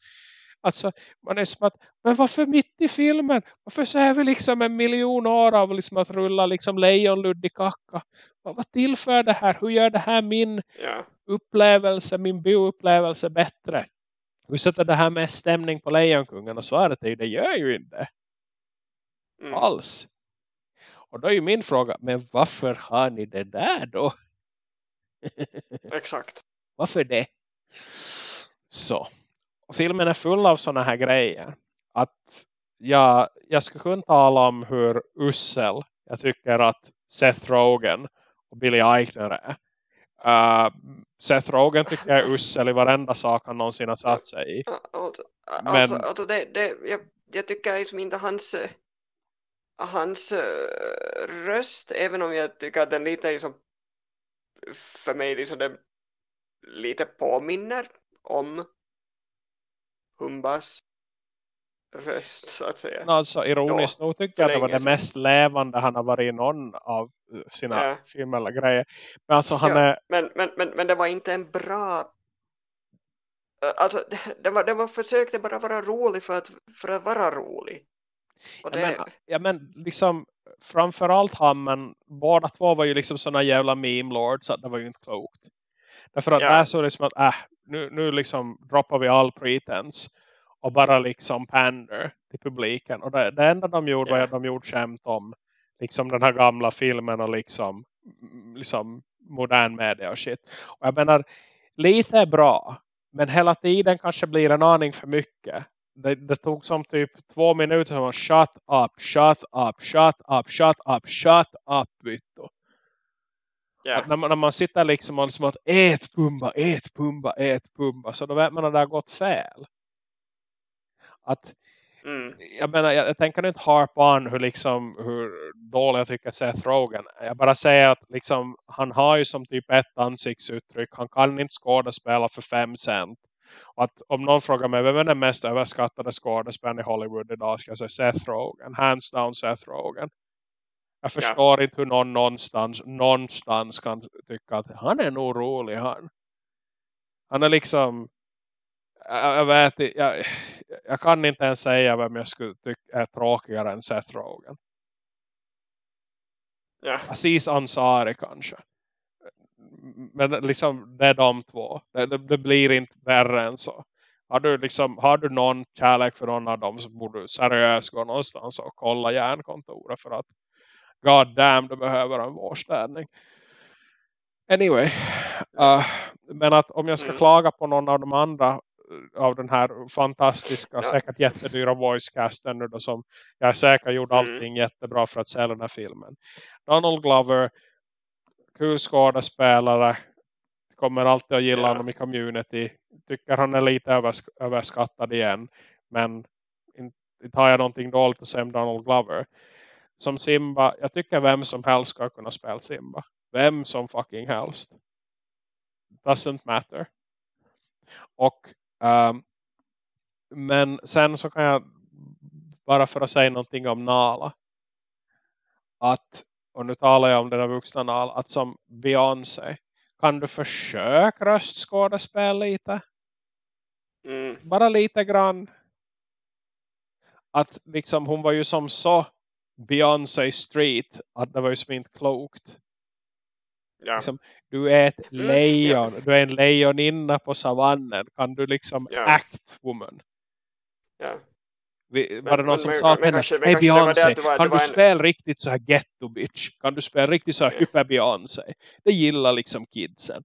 Speaker 1: Alltså, man är som att, men varför mitt i filmen? Varför ser vi liksom en miljon år av liksom att rulla liksom lejonludd i kacka? Vad, vad tillför det här? Hur gör det här min
Speaker 2: ja.
Speaker 1: upplevelse, min bioupplevelse bättre? Hur sätter det här med stämning på Lejonkungen? Och svaret är ju, det gör ju inte
Speaker 2: Mm.
Speaker 1: alls. Och då är ju min fråga, men varför har ni det där då?
Speaker 2: Exakt. *laughs*
Speaker 1: Varför det? Så. Och filmen är full av sådana här grejer. Att jag, jag ska kunna tala om hur usel jag tycker att Seth Rogen och Billy Eichner är. Uh, Seth Rogen tycker jag är *laughs* usel i varenda sak han någonsin har satt sig i.
Speaker 2: Alltså,
Speaker 1: Men-
Speaker 2: alltså, alltså det, det, jag, jag tycker liksom inte hans, eh, hans eh, röst, även om jag tycker att den lite liksom, för mig liksom den lite påminner om Humbas röst så att säga.
Speaker 1: Alltså ironiskt nog tycker jag att det var det mest levande han har varit i någon av eh, sina
Speaker 2: Ja.
Speaker 1: filmer eller grejer. Men alltså han
Speaker 2: Ja.
Speaker 1: är
Speaker 2: Men, men, men, men det var inte en bra eh, alltså *laughs* det var, det var försökte bara vara rolig för att, för att vara rolig. Och
Speaker 1: Ja,
Speaker 2: det,
Speaker 1: men, ja men liksom framförallt han men båda två var ju liksom såna jävla meme lords så att det var ju inte klokt. Därför att
Speaker 2: Ja.
Speaker 1: där så är det som att äh, nu, nu liksom droppar vi all pretense och bara liksom pander till publiken. Och det, det enda de gjorde var
Speaker 2: Ja.
Speaker 1: att de gjorde skämt om liksom den här gamla filmen och liksom, liksom modern media och shit. Och jag menar, lite är bra. Men hela tiden kanske blir en aning för mycket. Det, det tog som typ två minuter som shut up, shut up, shut up, shut up, shut up, Vittu. Yeah. När, man, när man sitter liksom och liksom att ät pumba, ät pumba, ät pumba. Så då vet man att det har gått fel. Att Mm. Jag menar, jag, jag tänker inte harp on hur, liksom, hur dålig jag tycker Seth Rogen. Jag bara säger att liksom, han har ju som typ ett ansiktsuttryck. Han kan inte skådespela för fem cent. Och att om någon frågar mig vem är den mest överskattade skådespelaren i Hollywood idag ska jag säga Seth Rogen. Hands down Seth Rogen. Jag förstår ja. inte hur någon någonstans, någonstans kan tycka att han är nog rolig han. Han är liksom jag, jag vet jag, jag kan inte ens säga vem jag skulle tycka är tråkigare än Seth Rogen. Ja. Aziz Ansari kanske. Men liksom det är de två. Det, det, det, blir inte värre än så. Har du, liksom, har du någon kärlek för någon av dem så borde du seriöst gå någonstans och kolla järnkontoret för att god damn du behöver en vårstädning. Anyway. Uh, men att om jag ska mm. klaga på någon av de andra av den här fantastiska, ja. säkert jättedyra voicecasten nu då som jag säkert gjorde mm. allting jättebra för att sälja den här filmen. Donald Glover, kul skådespelare, kommer alltid att gilla ja. honom i community. Tycker han är lite övers överskattad igen, men inte, har jag någonting dåligt att säga om Donald Glover. Som Simba, jag tycker vem som helst ska kunna spela Simba. Vem som fucking helst. Doesn't matter. Och Um, men sen så kan jag bara för att säga någonting om Nala. Att, och nu talar jag om den vuxna Nala. Att som Beyoncé. Kan du försöka röstskådespela lite? Mm. Bara lite grann. Att liksom hon var ju som så Beyoncé Street. Att det var ju som inte klokt. Ja. Liksom, du är ett mm, lejon. Ja. Du är en lejoninna på savannen. Kan du liksom ja. act woman? Ja. Vi, var det någon men, som men, sa till henne, hej Beyoncé, kan du en... spela riktigt så här ghetto bitch? Kan du spela riktigt så här hyper Beyoncé? Det gillar liksom kidsen.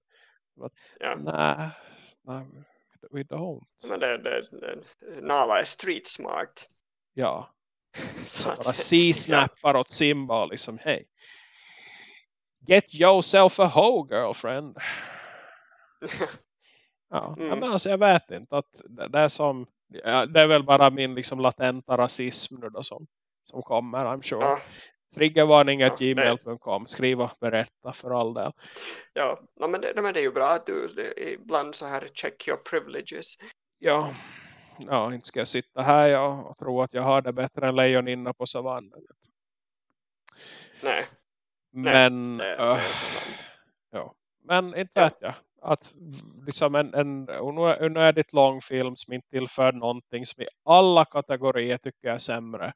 Speaker 1: Nej, nej, we don't.
Speaker 2: Men det, det, det, Nala är street smart.
Speaker 1: Ja. *laughs* så bara si-snappar ja. åt Simba liksom, hej. Get yourself a hoe, girlfriend. *laughs* ja, mm. men alltså jag vet inte att det, det är som ja, det är väl bara min liksom latenta rasism nu då som, som kommer, I'm sure. Ja. Triggervarning.gmail.com Skriv och berätta för all del.
Speaker 2: Ja, no, men, det, men det är ju bra att du ibland så här check your privileges.
Speaker 1: Ja, ja inte ska jag sitta här ja, och tro att jag har det bättre än lejoninna på savannen.
Speaker 2: Nej,
Speaker 1: men, Nej, det, uh, ja. men inte vet jag. Att liksom en, en onödigt lång film som inte tillför någonting som i alla kategorier tycker jag är sämre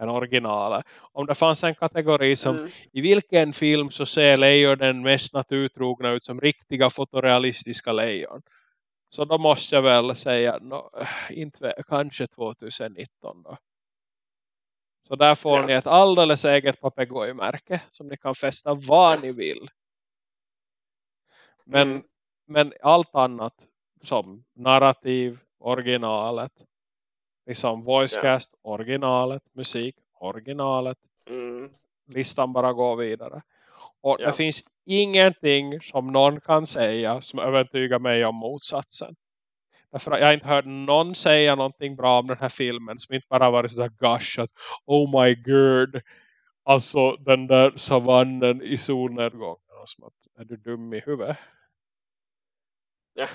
Speaker 1: än originalet. Om det fanns en kategori som mm. i vilken film så ser lejon den mest naturtrogna ut som riktiga fotorealistiska lejon. Så då måste jag väl säga no, inte, kanske 2019 då. Så där får ja. ni ett alldeles eget papegojmärke som ni kan fästa vad ni vill. Men, men allt annat som narrativ, originalet, liksom voicecast, ja. originalet, musik, originalet. Mm. Listan bara går vidare. Och ja. det finns ingenting som någon kan säga som övertygar mig om motsatsen. Därför att jag har inte hört någon säga någonting bra om den här filmen. Som inte bara varit sådär gush att oh my god. Alltså den där savannen i solnedgången. Som att, är du dum i huvudet?
Speaker 2: Ja.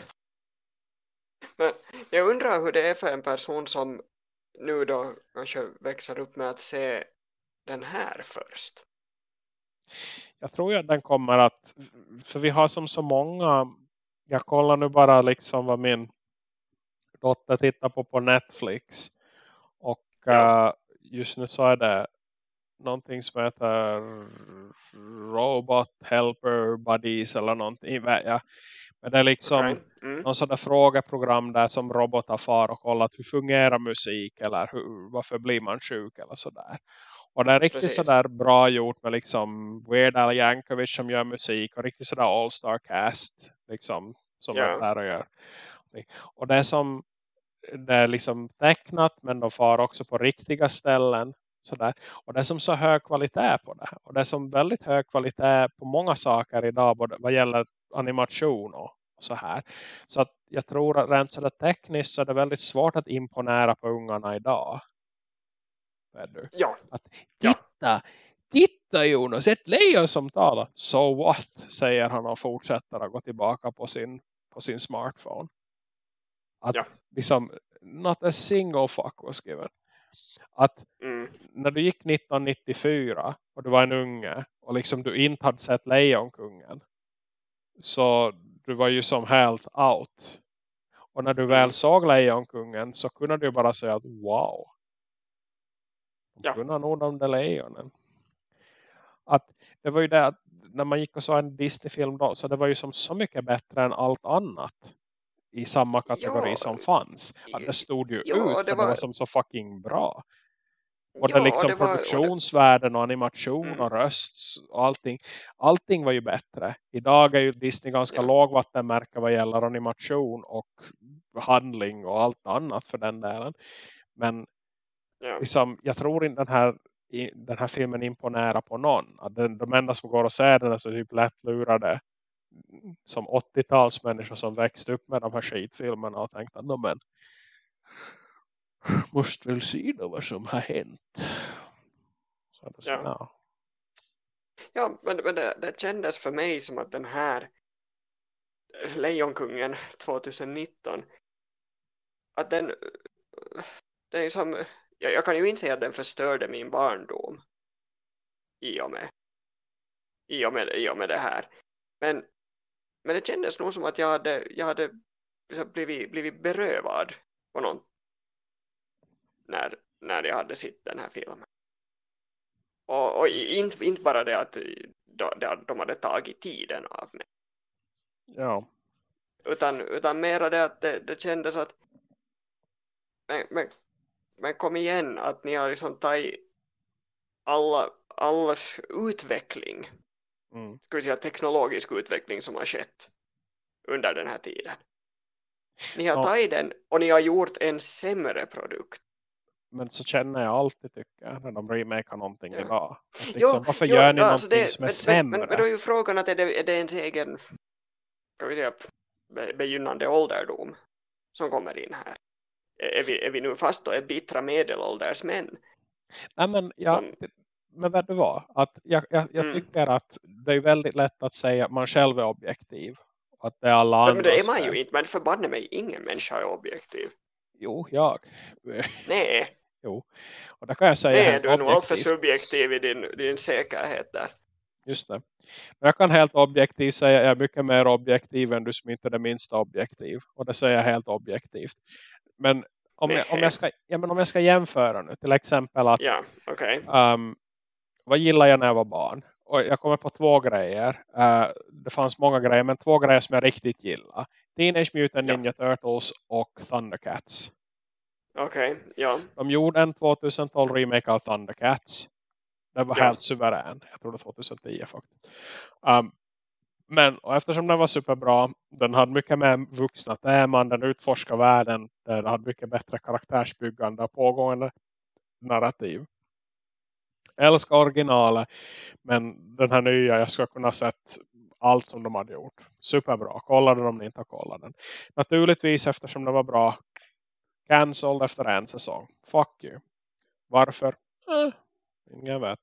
Speaker 2: Men *laughs* jag undrar hur det är för en person som nu då kanske växer upp med att se den här först.
Speaker 1: Jag tror ju att den kommer att, för vi har som så många, jag kollar nu bara liksom vad min dotter tittar på på Netflix. Och ja. uh, just nu så är det någonting som heter Robot Helper Buddies eller någonting. Ja. Men det är liksom okay. mm. någon sån där frågeprogram där som robotar far och kollar hur fungerar musik eller hur, varför blir man sjuk eller sådär. Och det är riktigt
Speaker 2: Precis.
Speaker 1: sådär bra gjort med liksom Weird Al Yankovic som gör musik och riktigt sådär all-star cast liksom som
Speaker 2: Ja.
Speaker 1: är där och gör. Och det är som det är liksom tecknat men de far också på riktiga ställen sådär. Och det är som så hög kvalitet på det. Och det är som väldigt hög kvalitet på många saker idag både vad gäller animation och så här. Så att jag tror att rent sådär tekniskt så är det väldigt svårt att imponera på ungarna idag.
Speaker 2: Ja,
Speaker 1: Att
Speaker 2: Ja.
Speaker 1: titta, titta Jonas, ett lejon som talar. So what, säger han och fortsätter att gå tillbaka på sin, på sin smartphone. Att
Speaker 2: Ja.
Speaker 1: liksom, not a single fuck was given. Att
Speaker 2: mm,
Speaker 1: när du gick 1994 och du var en unge och liksom du inte hade sett Lejonkungen så du var ju som helt out. Och när du väl
Speaker 2: Mm.
Speaker 1: såg Lejonkungen så kunde du bara säga att wow. De
Speaker 2: Ja.
Speaker 1: kunde nog de där lejonen. Att det var ju det att när man gick och såg en Disney-film då så det var ju som så mycket bättre än allt annat i samma kategori
Speaker 2: Ja.
Speaker 1: som fanns. Att det stod ju
Speaker 2: Ja,
Speaker 1: ut
Speaker 2: det
Speaker 1: för det
Speaker 2: var-
Speaker 1: var som så fucking bra. Och
Speaker 2: ja,
Speaker 1: det liksom
Speaker 2: det var-
Speaker 1: produktionsvärden och animation
Speaker 2: Mm.
Speaker 1: och röst och allting. Allting var ju bättre. Idag är ju Disney ganska
Speaker 2: Ja.
Speaker 1: lågvattenmärke vad gäller animation och handling och allt annat för den delen. Men
Speaker 2: ja.
Speaker 1: liksom, jag tror inte den här, den här filmen imponerar på någon. Att den, de enda som går och ser den är så typ lättlurade som 80-talsmänniskor som växte upp med de här skitfilmerna och tänkte att "Nå, men måste väl se då vad som har hänt. Så det så,
Speaker 2: Ja.
Speaker 1: ja.
Speaker 2: Ja, men, men det, det kändes för mig som att den här Lejonkungen 2019 att den det är som, jag, jag kan ju inte säga att den förstörde min barndom i och med i och med, i och med det här men, men det kändes nog som att jag hade, jag hade liksom blivit, blivit berövad på någon när, när jag hade sett den här filmen och, och inte, inte bara det att de, de hade tagit tiden av mig
Speaker 1: ja.
Speaker 2: utan, utan mera det att det, det kändes att men, men, men kom igen att ni har liksom tagit alla, allas utveckling
Speaker 1: Mm.
Speaker 2: ska vi säga teknologisk utveckling som har skett under den här tiden ni har
Speaker 1: Ja.
Speaker 2: tagit den och ni har gjort en sämre produkt
Speaker 1: Men så känner jag alltid tycker jag när de remakar någonting
Speaker 2: Ja.
Speaker 1: idag. Att
Speaker 2: Jo,
Speaker 1: liksom, varför
Speaker 2: jo,
Speaker 1: gör ni
Speaker 2: alltså
Speaker 1: någonting
Speaker 2: det-
Speaker 1: som är
Speaker 2: men,
Speaker 1: sämre?
Speaker 2: men, men, men då är ju frågan att är det, är det ens egen ska vi säga, be, begynnande ålderdom som kommer in här är, vi, är vi nu fast och är bittra medelålders män
Speaker 1: Nej, men, ja,
Speaker 2: som-
Speaker 1: det- men vet du vad? Att jag jag, jag
Speaker 2: Mm.
Speaker 1: tycker att det är väldigt lätt att säga att man själv är objektiv. Att det är alla andra.
Speaker 2: men det är man ju inte men förbanne mig ingen människa är objektiv
Speaker 1: Jo, jag.
Speaker 2: nej,
Speaker 1: Och det kan jag säga
Speaker 2: nej du är nog alltför subjektiv i din, din säkerhet där
Speaker 1: Just det. Men jag kan helt objektivt säga att jag är mycket mer objektiv än du som inte är det minsta objektiv. Och det säger jag helt objektivt. Men om jag, om jag, ska, ja, men om jag ska jämföra nu. Till exempel att
Speaker 2: ja, okej
Speaker 1: um, vad gillar jag när jag var barn? Och jag kommer på två grejer. Uh, det fanns många grejer men två grejer som jag riktigt gillar. Teenage Mutant
Speaker 2: Ja.
Speaker 1: Ninja Turtles och Thundercats.
Speaker 2: Okej, ja,
Speaker 1: De gjorde en 2012 remake av Thundercats. Den var
Speaker 2: Ja.
Speaker 1: helt suverän. Jag tror det var 2010 faktiskt. Um, men och eftersom den var superbra. Den hade mycket mer vuxna teman. Den utforskar världen. Den hade mycket bättre karaktärsbyggande och pågående narrativ. Jag älskar originalet. Men den här nya. Jag ska kunna sett allt som de hade gjort. Superbra. Kolla den om ni inte har kollat den. Naturligtvis eftersom den var bra. Cancelled efter en säsong. Fuck you. Varför? Eh, ingen vet.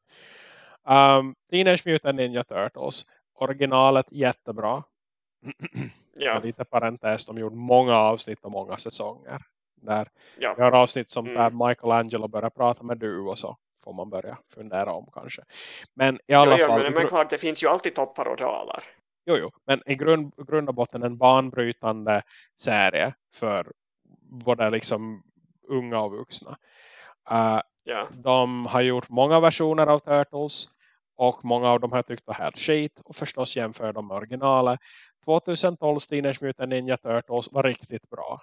Speaker 1: Um, Teenage Mutant Ninja Turtles. Originalet jättebra. *clears throat*
Speaker 2: ja,
Speaker 1: lite parentes. De gjorde många avsnitt och många säsonger. Där
Speaker 2: ja,
Speaker 1: vi har avsnitt som
Speaker 2: Mm.
Speaker 1: där Michelangelo börjar prata med du och så. Får man börja fundera om kanske. Men i alla
Speaker 2: jo, jo,
Speaker 1: fall.
Speaker 2: men, men klart det finns ju alltid toppar och dalar
Speaker 1: Jo, jo. Men i grund, grund och botten en banbrytande serie för både liksom unga och vuxna. Uh,
Speaker 2: ja,
Speaker 1: de har gjort många versioner av Turtles och många av dem har tyckt var helt skit och förstås jämför de med originalet. 2012 Teenage Mutant Ninja Turtles var riktigt bra.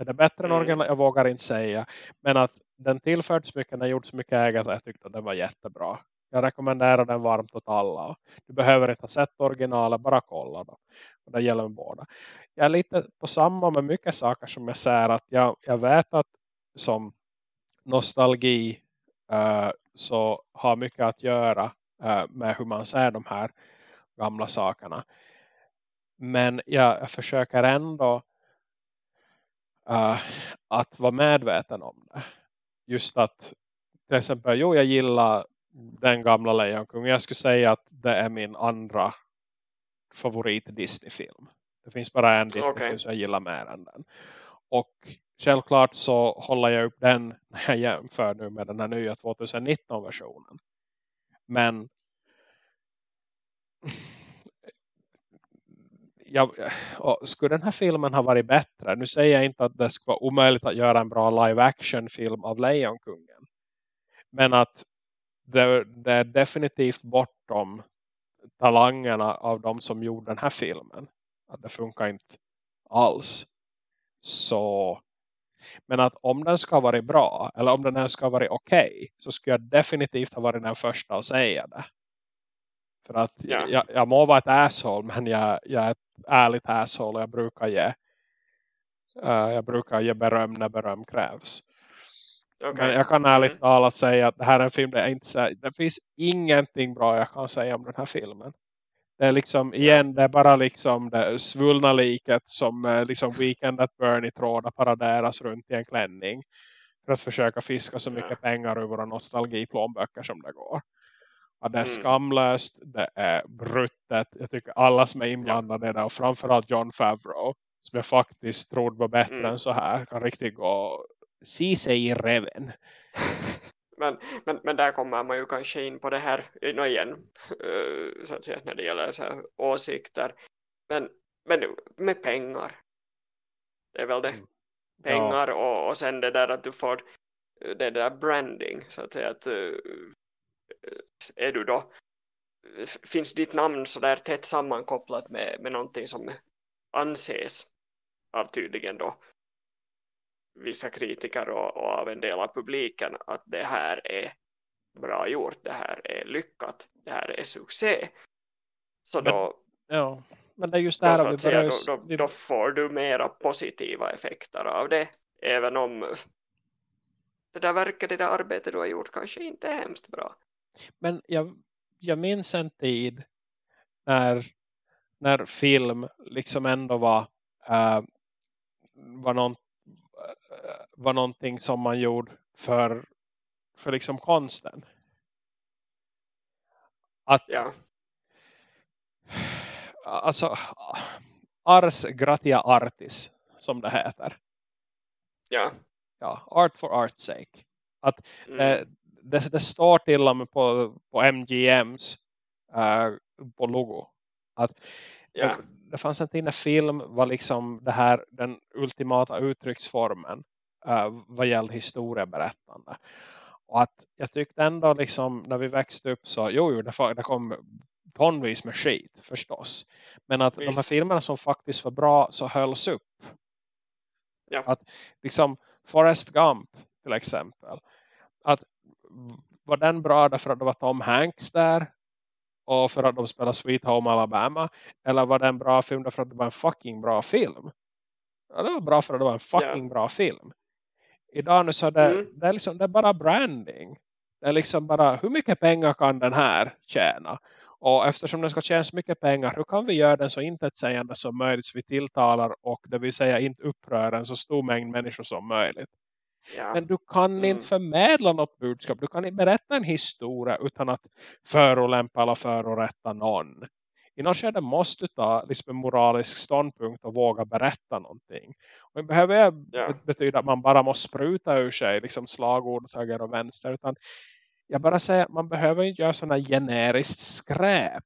Speaker 1: Är det bättre än
Speaker 2: Mm.
Speaker 1: originalet? Jag vågar inte säga. Men att den tillförts mycket, den har gjort så mycket ägat att jag tyckte att den var jättebra. Jag rekommenderar den varmt åt alla. Du behöver inte ha sett originalet, bara kolla då. Och det gäller båda. Jag är lite på samma med mycket saker som jag säger att jag, jag vet att som nostalgi uh, så har mycket att göra uh, med hur man ser de här gamla sakerna. Men jag, jag försöker ändå uh, att vara medveten om det. Just att till exempel, jo jag gillar den gamla Lejonkungen. Jag skulle säga att det är min andra favorit Disney-film. Det finns bara en Disney-film okay. som jag gillar mer än den. Och självklart så håller jag upp den *laughs* när jag jämför nu med den här nya 2019-versionen. Men *laughs* jag, skulle den här filmen ha varit bättre? Nu säger jag inte att det ska vara omöjligt att göra en bra live action film av Lejonkungen. Men att det, det är definitivt bortom talangerna av de som gjorde den här filmen. Att det funkar inte alls. Så men att om den ska vara bra eller om den ska vara okej okay, så skulle jag definitivt ha varit den första att säga det. För att ja. jag, jag må vara ett asshole men jag, jag är ett ärligt asshole och jag brukar ge uh, jag brukar ge beröm när beröm krävs. Okay. Men jag kan ärligt mm. talat säga att det här är en film där jag inte säger, det finns ingenting bra jag kan säga om den här filmen. Det är liksom, igen, det är bara liksom det svullna liket som eh, liksom Weekend at Bernie trådar paraderas runt i en klänning. För att försöka fiska så mycket pengar ur våra nostalgiplånböcker som det går. Ja, det är mm. skamlöst, det är bruttet. Jag tycker alla som är inblandade där och framförallt John Favreau som jag faktiskt trodde var bättre mm. än så här kan riktigt gå sig i reven. *laughs*
Speaker 2: men, men, men där kommer man ju kanske in på det här igen eh, så att säga, när det gäller så här, åsikter. Men, men med pengar. Det är väl det. Mm. Pengar ja. och, och sen det där att du får det där branding så att säga att eh, är du då finns ditt namn så där tätt sammankopplat med, med någonting som anses av tydligen då vissa kritiker och, och av en del av publiken att det här är bra gjort, det här är lyckat, det här är succé. Så
Speaker 1: men,
Speaker 2: då,
Speaker 1: ja, men det är just det här
Speaker 2: då, säga, då, då, då, får du mera positiva effekter av det, även om det där verkar, det där arbetet du har gjort kanske inte är hemskt bra.
Speaker 1: Men jag, jag minns en tid när, när film liksom ändå var, uh, var någon, var någonting som man gjorde för, för liksom konsten. Att
Speaker 2: ja.
Speaker 1: alltså ars gratia artis som det heter.
Speaker 2: Ja.
Speaker 1: Ja, art for art's sake. Att mm. eh, det, det, står till och med på, på MGMs äh, på logo. Att
Speaker 2: ja.
Speaker 1: Det, fanns en tid när film var liksom det här, den ultimata uttrycksformen uh, vad gäller historieberättande. Och att jag tyckte ändå liksom när vi växte upp så, jo, jo det, det kom tonvis med skit förstås. Men att Visst. de här filmerna som faktiskt var bra så hölls upp.
Speaker 2: Ja.
Speaker 1: Att liksom Forrest Gump till exempel. Att var den bra därför att det var Tom Hanks där och för att de spelar Sweet Home Alabama eller var det en bra film därför att det var en fucking bra film? Ja, det var bra för att det var en fucking yeah. bra film. Idag nu så det, mm. det, är liksom, det är bara branding. Det är liksom bara hur mycket pengar kan den här tjäna? Och eftersom den ska tjäna så mycket pengar hur kan vi göra den så intetsägande som möjligt så vi tilltalar och det vill säga inte upprör en så stor mängd människor som möjligt
Speaker 2: Ja.
Speaker 1: Men du kan mm. inte förmedla något budskap. Du kan inte berätta en historia utan att förolämpa eller förorätta någon. I något skede måste du ta liksom en moralisk ståndpunkt och våga berätta någonting. Och det behöver ja. betyda att man bara måste spruta ur sig liksom slagord åt höger och vänster. Utan jag bara säger att man behöver inte göra sådana generiskt skräp.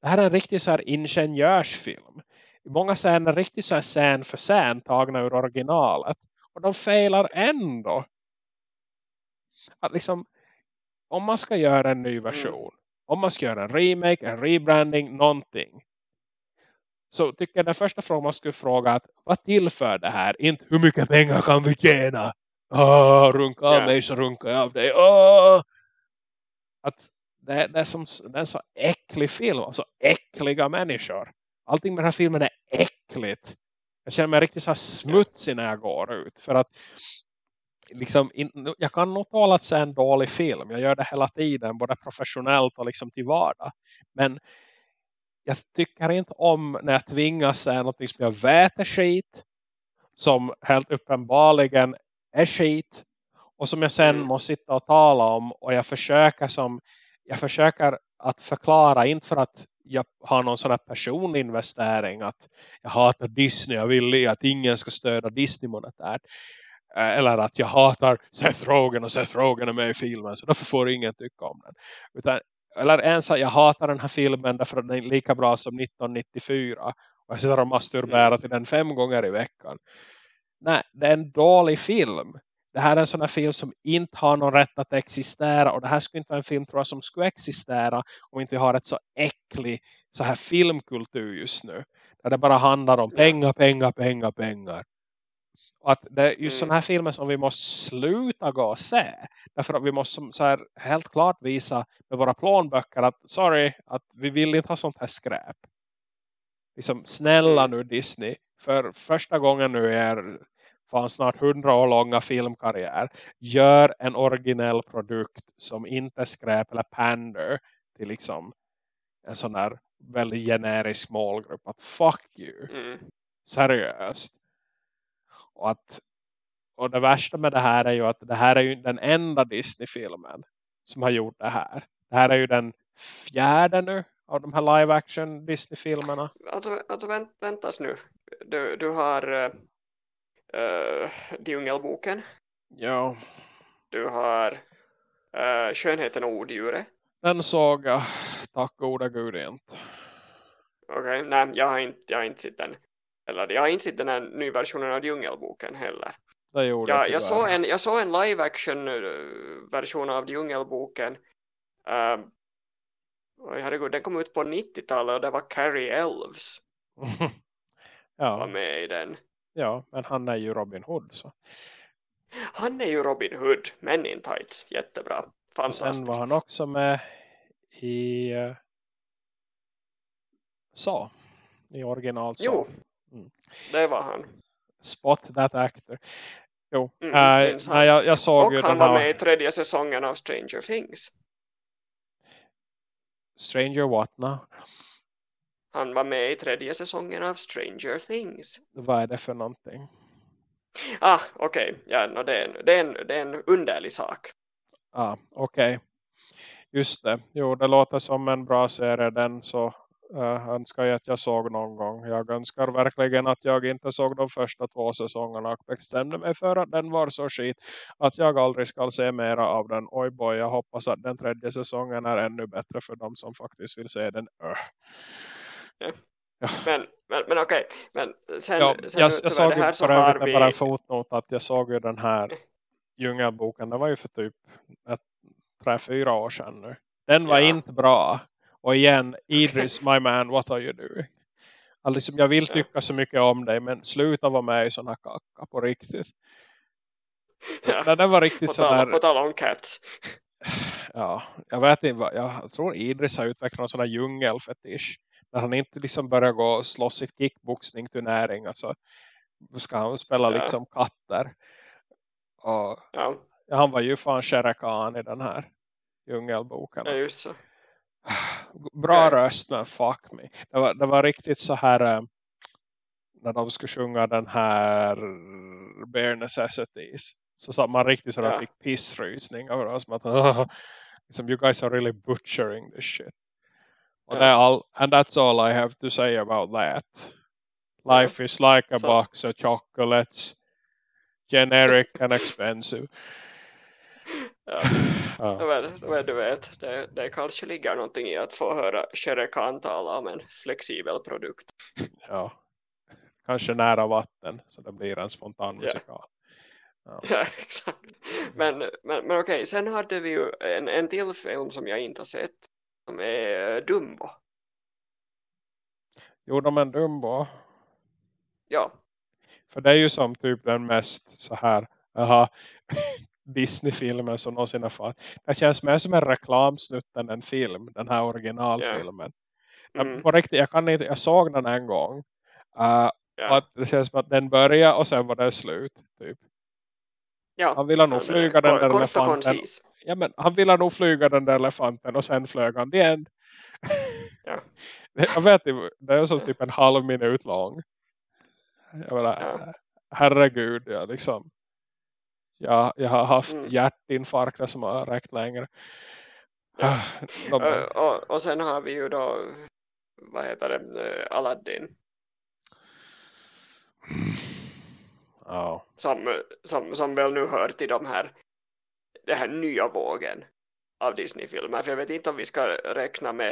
Speaker 1: Det här är en riktig så här ingenjörsfilm. I många scener riktigt så här scen för scen tagna ur originalet. Och de failar ändå. Att liksom, om man ska göra en ny mm. version. Mm. Om man ska göra en remake, en rebranding, någonting. Så tycker jag den första frågan man skulle fråga att vad tillför det här? Inte hur mycket pengar kan vi tjäna? Åh, runka av
Speaker 2: Ja.
Speaker 1: mig så runkar jag av dig. Åh! Att det, det, är som, det är en så äcklig film. Så äckliga människor. Allting med den här filmen är äckligt. Jag känner mig riktigt så smutsig när jag går ut. För att liksom, in, jag kan nog tala att se en dålig film. Jag gör det hela tiden. Både professionellt och liksom till vardag. Men jag tycker inte om när jag tvingas säga något som jag vet är skit. Som helt uppenbarligen är skit. Och som jag sen
Speaker 2: Mm.
Speaker 1: måste sitta och tala om. Och jag försöker som jag försöker att förklara. Inte för att jag har någon sån här personlig investering. Att jag hatar Disney. Jag vill att ingen ska stödja Disney monetärt. Eh, Eller att jag hatar Seth Rogen och Seth Rogen är med i filmen. Så därför får ingen tycka om den. Utan, eller ens att jag hatar den här filmen därför att den är lika bra som 1994. Och jag sitter och masturberar
Speaker 2: Mm.
Speaker 1: till den fem gånger i veckan. Nej, det är en dålig film. Det här är en sån här film som inte har någon rätt att existera. Och det här skulle inte vara en film tror jag, som skulle existera. Om inte vi har ett så äcklig så här filmkultur just nu. Där det bara handlar om pengar, pengar, pengar, pengar. Och att det är just
Speaker 2: Mm.
Speaker 1: sådana här filmer som vi måste sluta gå och se. Därför att vi måste så här helt klart visa med våra plånböcker att sorry, att vi vill inte ha sånt här skräp. Liksom snälla
Speaker 2: Mm.
Speaker 1: nu Disney. För första gången nu i er fan snart hundra år långa filmkarriär. Gör en originell produkt som inte skräp eller pander till liksom en sån här väldigt generisk målgrupp. Att fuck you
Speaker 2: Mm.
Speaker 1: seriöst. Och, att, och det värsta med det här är ju att det här är ju den enda Disney-filmen som har gjort det här. Det här är ju den fjärde nu av de här live action Disney-filmerna.
Speaker 2: Alltså, alltså vänt, väntas nu. Du, du har uh, Djungelboken.
Speaker 1: Ja,
Speaker 2: Du har uh, Skönheten och odjuret.
Speaker 1: den såg jag. Tack gode gud inte.
Speaker 2: Okej, nej jag har inte, jag har inte sett den. Eller jag har inte sett den här nya versionen av Djungelboken heller.
Speaker 1: Det gjorde
Speaker 2: Jag, jag, såg en, jag såg en live action eh, version av Djungelboken. Uh, oj, herregud, den kom ut på 90-talet och det var Carrie Elves *laughs* var
Speaker 1: ja,
Speaker 2: med i den.
Speaker 1: Ja, men han är ju Robin Hood. Så.
Speaker 2: Han är ju Robin Hood, men in tights. Jättebra.
Speaker 1: Och
Speaker 2: Fantastiskt.
Speaker 1: sen var han också med i uh, så i original så.
Speaker 2: Jo,
Speaker 1: Mm.
Speaker 2: det var han.
Speaker 1: Spot that actor. Jo,
Speaker 2: Mm,
Speaker 1: äh, nej, jag, jag såg
Speaker 2: Och
Speaker 1: ju
Speaker 2: han var
Speaker 1: här
Speaker 2: med i tredje säsongen av Stranger Things.
Speaker 1: Stranger What now?
Speaker 2: Han var med i tredje säsongen av Stranger Things.
Speaker 1: Vad är det för någonting?
Speaker 2: Ah, okej. Ja, no, det, är det, är en, det är en underlig sak.
Speaker 1: Ah, okej. Just det. Jo, det låter som en bra serie den så uh, önskar jag att jag såg någon gång. Jag önskar verkligen att jag inte såg de första två säsongerna och bestämde mig för att den var så skit att jag aldrig ska se mera av den. Oj boy, jag hoppas att den tredje säsongen är ännu bättre för de som faktiskt vill se den. Öh.
Speaker 2: Men, men, men okej. Men sen,
Speaker 1: Ja,
Speaker 2: sen
Speaker 1: jag, jag såg
Speaker 2: det
Speaker 1: ju
Speaker 2: här så har vi...
Speaker 1: bara en fotnot att jag såg ju den här djungelboken. Den var ju för typ ett, tre, fyra år sedan nu. Den var
Speaker 2: Ja.
Speaker 1: inte bra. Och igen, Idris, *laughs* my man, what are you doing? Alltså, liksom, jag vill
Speaker 2: Ja.
Speaker 1: tycka så mycket om dig, men sluta vara med i såna kacka på riktigt.
Speaker 2: Ja.
Speaker 1: Den, var riktigt
Speaker 2: På tal, på
Speaker 1: sådär,
Speaker 2: tal om cats.
Speaker 1: ja, jag vet inte jag tror Idris har utvecklat någon sån här djungelfetisch. När han inte liksom börjar gå och slåss i kickboxning turnering, alltså ska han spela
Speaker 2: Ja.
Speaker 1: liksom katter. Och
Speaker 2: Ja,
Speaker 1: Ja, han var ju fan Shere Khan i den här djungelboken.
Speaker 2: ja, just så. *sighs*
Speaker 1: Bra
Speaker 2: Okej.
Speaker 1: röst men fuck me. Det var, det var riktigt så här eh, när de skulle sjunga den här Bare Necessities. Så sa man riktigt så där
Speaker 2: Ja.
Speaker 1: fick pissrysning över oss. Som att *laughs* "Åh, liksom, you guys are really butchering this shit. Och
Speaker 2: Ja.
Speaker 1: det är all, and that's all I have to say about that. Life is like a
Speaker 2: Så-
Speaker 1: box of chocolates. Generic *laughs* and expensive. *sighs*
Speaker 2: Ja.
Speaker 1: Ja.
Speaker 2: Men, men du vet, det, det kanske ligger någonting i att få höra Shere Khan tala om en flexibel produkt.
Speaker 1: ja. Kanske nära vatten så det blir en spontan
Speaker 2: Ja.
Speaker 1: musikal. Ja. *laughs*
Speaker 2: Ja, exakt. Men, men, men okej, sen hade vi ju en, en till film som jag inte har sett. Som är eh, Dumbo.
Speaker 1: Gjorde de en Dumbo?
Speaker 2: Ja,
Speaker 1: För det är ju som typ den mest så här aha, *laughs* Disney-filmen som någonsin har fått. Det känns mer som en reklamsnutt än en film. Den här originalfilmen.
Speaker 2: Yeah. Mm.
Speaker 1: Jag, på riktigt, jag, kan inte, jag såg den en gång. Uh,
Speaker 2: Ja.
Speaker 1: att det känns som att den börjar och sen var det slut. Typ.
Speaker 2: Ja.
Speaker 1: Han ville nog
Speaker 2: Ja,
Speaker 1: flyga den
Speaker 2: kort-
Speaker 1: där elefanten. Ja, men han ville nog flyga den där elefanten och sen flög han end.
Speaker 2: Ja. *laughs*
Speaker 1: Det- jag vet inte, det är som typ en halv minut lång. Jag menar,
Speaker 2: Ja.
Speaker 1: herregud, jag liksom jag, jag har haft
Speaker 2: Mm.
Speaker 1: hjärtinfarkter som har räckt längre.
Speaker 2: Ja.
Speaker 1: Ah, de,
Speaker 2: Ö, och, och sen har vi ju då vad heter det, eh, Aladdin
Speaker 1: ja.
Speaker 2: som, som, som väl nu hör till de här det här nya vågen av Disney-filmer för jag vet inte om vi ska räkna med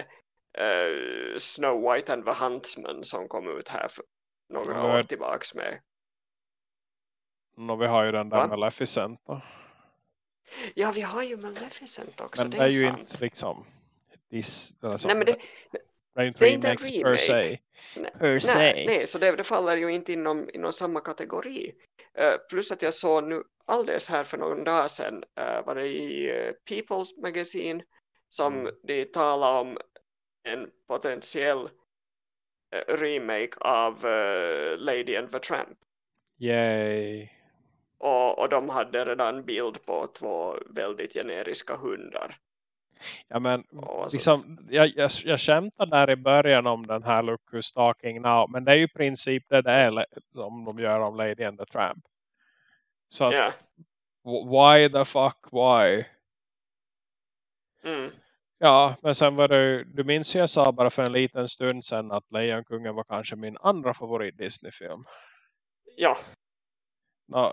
Speaker 2: eh, Snow White and the Huntsman som kom ut här för några
Speaker 1: Ja,
Speaker 2: år tillbaks med
Speaker 1: Nå, vi har ju den där
Speaker 2: Va?
Speaker 1: Maleficent då.
Speaker 2: ja vi har ju Maleficent också
Speaker 1: Men
Speaker 2: det
Speaker 1: det är ju
Speaker 2: sant
Speaker 1: inte liksom så,
Speaker 2: nej men det,
Speaker 1: det är ju inte
Speaker 2: det är inte en
Speaker 1: remakes per se.
Speaker 2: remake. Nej,
Speaker 1: Per se.
Speaker 2: nej, nej så det, det faller ju inte inom, inom samma kategori Eh, plus att jag såg nu alldeles här för någon dag sedan uh, var det i eh, People's Magazine som
Speaker 1: Mm.
Speaker 2: de talade om en potentiell eh, remake av eh, Lady and the Tramp
Speaker 1: Yay.
Speaker 2: och, och de hade redan bild på två väldigt generiska hundar
Speaker 1: Ja men liksom, jag, jag, jag skämtade där i början om den här Look Who's Stalking Now. Men det är ju i princip det det är som de gör om Lady and the Tramp. Så att,
Speaker 2: ja,
Speaker 1: w- why the fuck why?
Speaker 2: mm,
Speaker 1: Ja, men sen var det du minns jag sa bara för en liten stund sedan att Lejonkungen var kanske min andra favorit Disney-film.
Speaker 2: ja,
Speaker 1: Nå,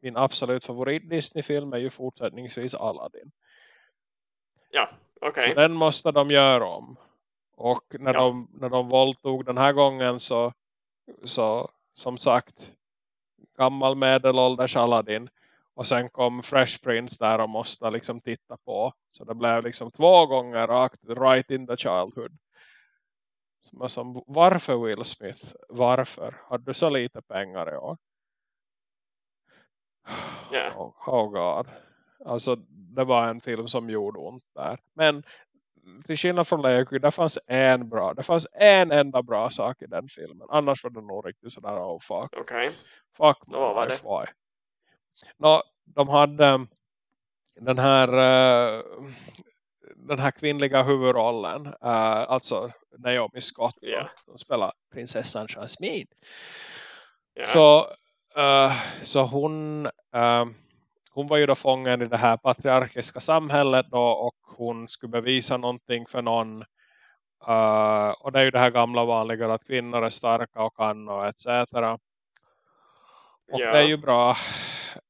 Speaker 1: min absolut favorit Disney-film är ju fortsättningsvis Aladdin.
Speaker 2: ja, okej
Speaker 1: Så den måste de göra om. Och när,
Speaker 2: Ja.
Speaker 1: de, när de våldtog den här gången så, så som sagt gammal medelålders Aladdin. Och sen kom Fresh Prince där och måste liksom titta på. Så det blev liksom två gånger rakt right in the childhood. Som är som, varför Will Smith? Varför? Har du så lite pengar i år?
Speaker 2: Ja.
Speaker 1: Oh, oh god. Alltså det var en film som gjorde ont där. Men till skillnad från Lejonkungen, det fanns en bra. Det fanns en enda bra sak i den filmen. Annars var det nog riktigt sådär, oh fuck.
Speaker 2: okej
Speaker 1: Fuck my
Speaker 2: Vad var
Speaker 1: why? Nå, de hade um, den här uh, den här kvinnliga huvudrollen. Uh, alltså Naomi Scott. då,
Speaker 2: Ja.
Speaker 1: Som spelar prinsessan Jasmine.
Speaker 2: ja,
Speaker 1: Så, uh, så hon, uh, hon var ju då fången i det här patriarkiska samhället då, och hon skulle bevisa någonting för någon. Uh, och det är ju det här gamla vanliga att kvinnor är starka och kan och etc. Och
Speaker 2: Ja.
Speaker 1: det är ju bra.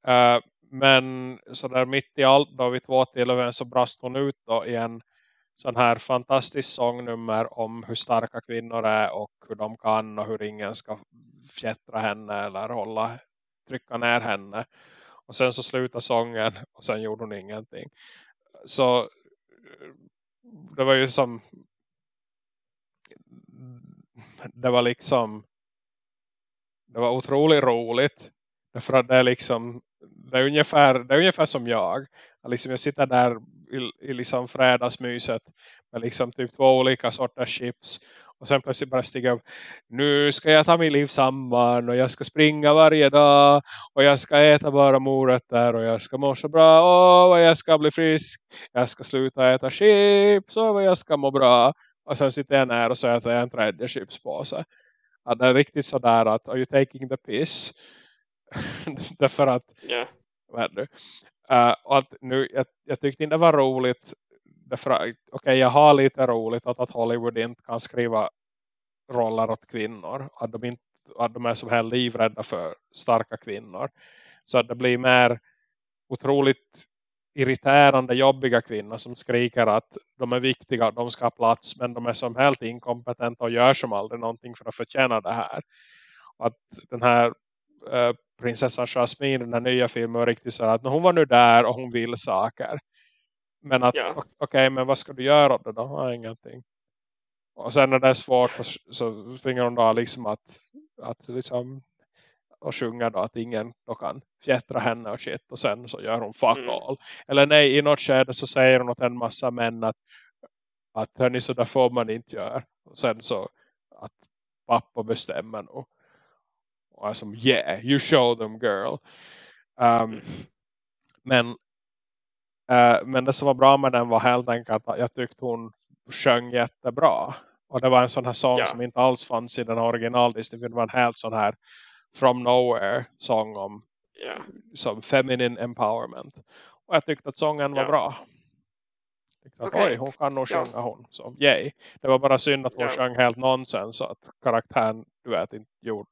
Speaker 1: Uh, men så där mitt i allt då vid två tillfällen så brast hon ut då i en sån här fantastisk sångnummer om hur starka kvinnor är och hur de kan och hur ingen ska fjättra henne eller hålla, trycka ner henne. Och sen så slutade sången och sen gjorde hon ingenting. Så det var ju som det var liksom det var otroligt roligt. Därför att det är liksom det är ungefär, det är ungefär som jag. Att Liksom jag sitter där i, i liksom fredagsmyset med liksom typ två olika sorters chips. Och sen plötsligt bara stiga upp. Nu ska jag ta mitt liv samman. Och jag ska springa varje dag. Och jag ska äta bara morötter. Och jag ska må så bra. Vad jag ska bli frisk. Jag ska sluta äta chips. Och vad jag ska må bra. Och sen sitter jag ner och så äter jag en tredje chipspåse. Att det är riktigt sådär att are you taking the piss? *laughs* Därför att
Speaker 2: ja,
Speaker 1: vet du. Uh, och att nu, jag, jag tyckte inte det var roligt okej okay, jag har lite roligt att, att Hollywood inte kan skriva roller åt kvinnor att de, inte, att de är som här livrädda för starka kvinnor så att det blir mer otroligt irriterande jobbiga kvinnor som skriker att de är viktiga de ska ha plats men de är som helt inkompetenta och gör som aldrig någonting för att förtjäna det här att den här äh, prinsessan Jasmine den här nya filmen riktigt så att hon var nu där och hon vill saker. Men att
Speaker 2: Ja.
Speaker 1: okej okay, men vad ska du göra det då? Ja, ingenting. Och sen när det är svårt så, så springer hon då liksom att, att liksom och sjunger då att ingen då kan fjättra henne och shit och sen så gör hon fuck
Speaker 2: Mm.
Speaker 1: all. Eller nej, i något skede så säger hon åt en massa män att, att hörni så där får man inte göra. Och sen så att pappa bestämmer nu. Och är som yeah, you show them girl. Um, men men det som var bra med den var helt enkelt att jag tyckte hon sjöng jättebra. Och det var en sån här sång
Speaker 2: Ja.
Speaker 1: som inte alls fanns i den originaldistributionen. Det var en helt sån här from nowhere sång om
Speaker 2: Ja.
Speaker 1: som feminine empowerment. Och jag tyckte att sången var
Speaker 2: Ja.
Speaker 1: bra. Att,
Speaker 2: Okej.
Speaker 1: Oj, hon kan nog sjunga hon. Så yay. Det var bara synd att hon
Speaker 2: Ja.
Speaker 1: sjöng helt nonsens så att karaktären du vet inte gjorde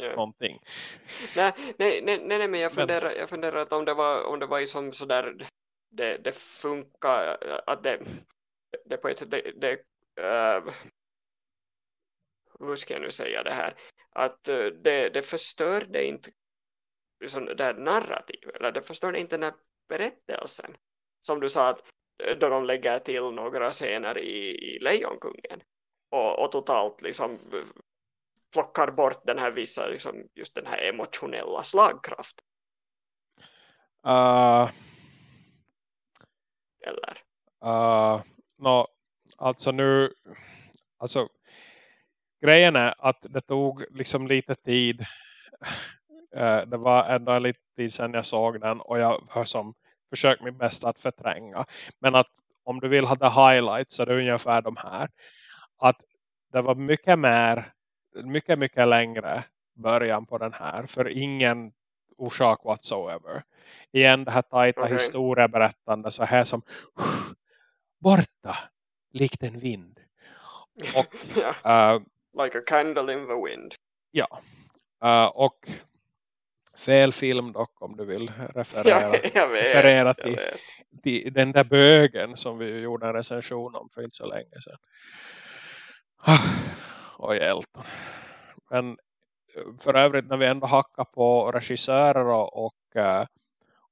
Speaker 2: Ja.
Speaker 1: någonting.
Speaker 2: Nej, nej, nej, nej, men jag
Speaker 1: Men-
Speaker 2: funderar, jag funderar att om det var, om det var som sådär, det, det funkar, eh, att det, det på ett sätt, det, det uh, hur ska jag nu säga det här, att eh, det, det förstörde inte liksom det här narrativet, eller det förstörde inte den här berättelsen. Som du sa att då de lägger till några scener i, i Lejonkungen och, och totalt liksom plockar bort den här vissa, liksom, just den här emotionella slagkraften.
Speaker 1: Uh, ah.
Speaker 2: Eller?
Speaker 1: uh, no, alltså nu alltså grejen är att det tog liksom lite tid. Uh, *laughs* det var ändå lite tid sedan jag såg den och jag har som försökt mitt bästa att förtränga. Men att om du vill ha the highlights så är det ungefär de här. Att det var mycket mer mycket mycket längre början på den här för ingen orsak whatsoever igen det här tajta
Speaker 2: Okej.
Speaker 1: historieberättande så här som borta likt en vind Och, *laughs*
Speaker 2: ja,
Speaker 1: Eh,
Speaker 2: like a candle in the wind.
Speaker 1: ja Eh, och fel film dock om du vill referera, *laughs*
Speaker 2: Ja, jag vet.
Speaker 1: referera till, till den där bögen som vi gjorde en recension om för inte så länge sedan. Ah, Oj, Elton. Men eh, för övrigt när vi ändå hackar på regissörer och, och, eh,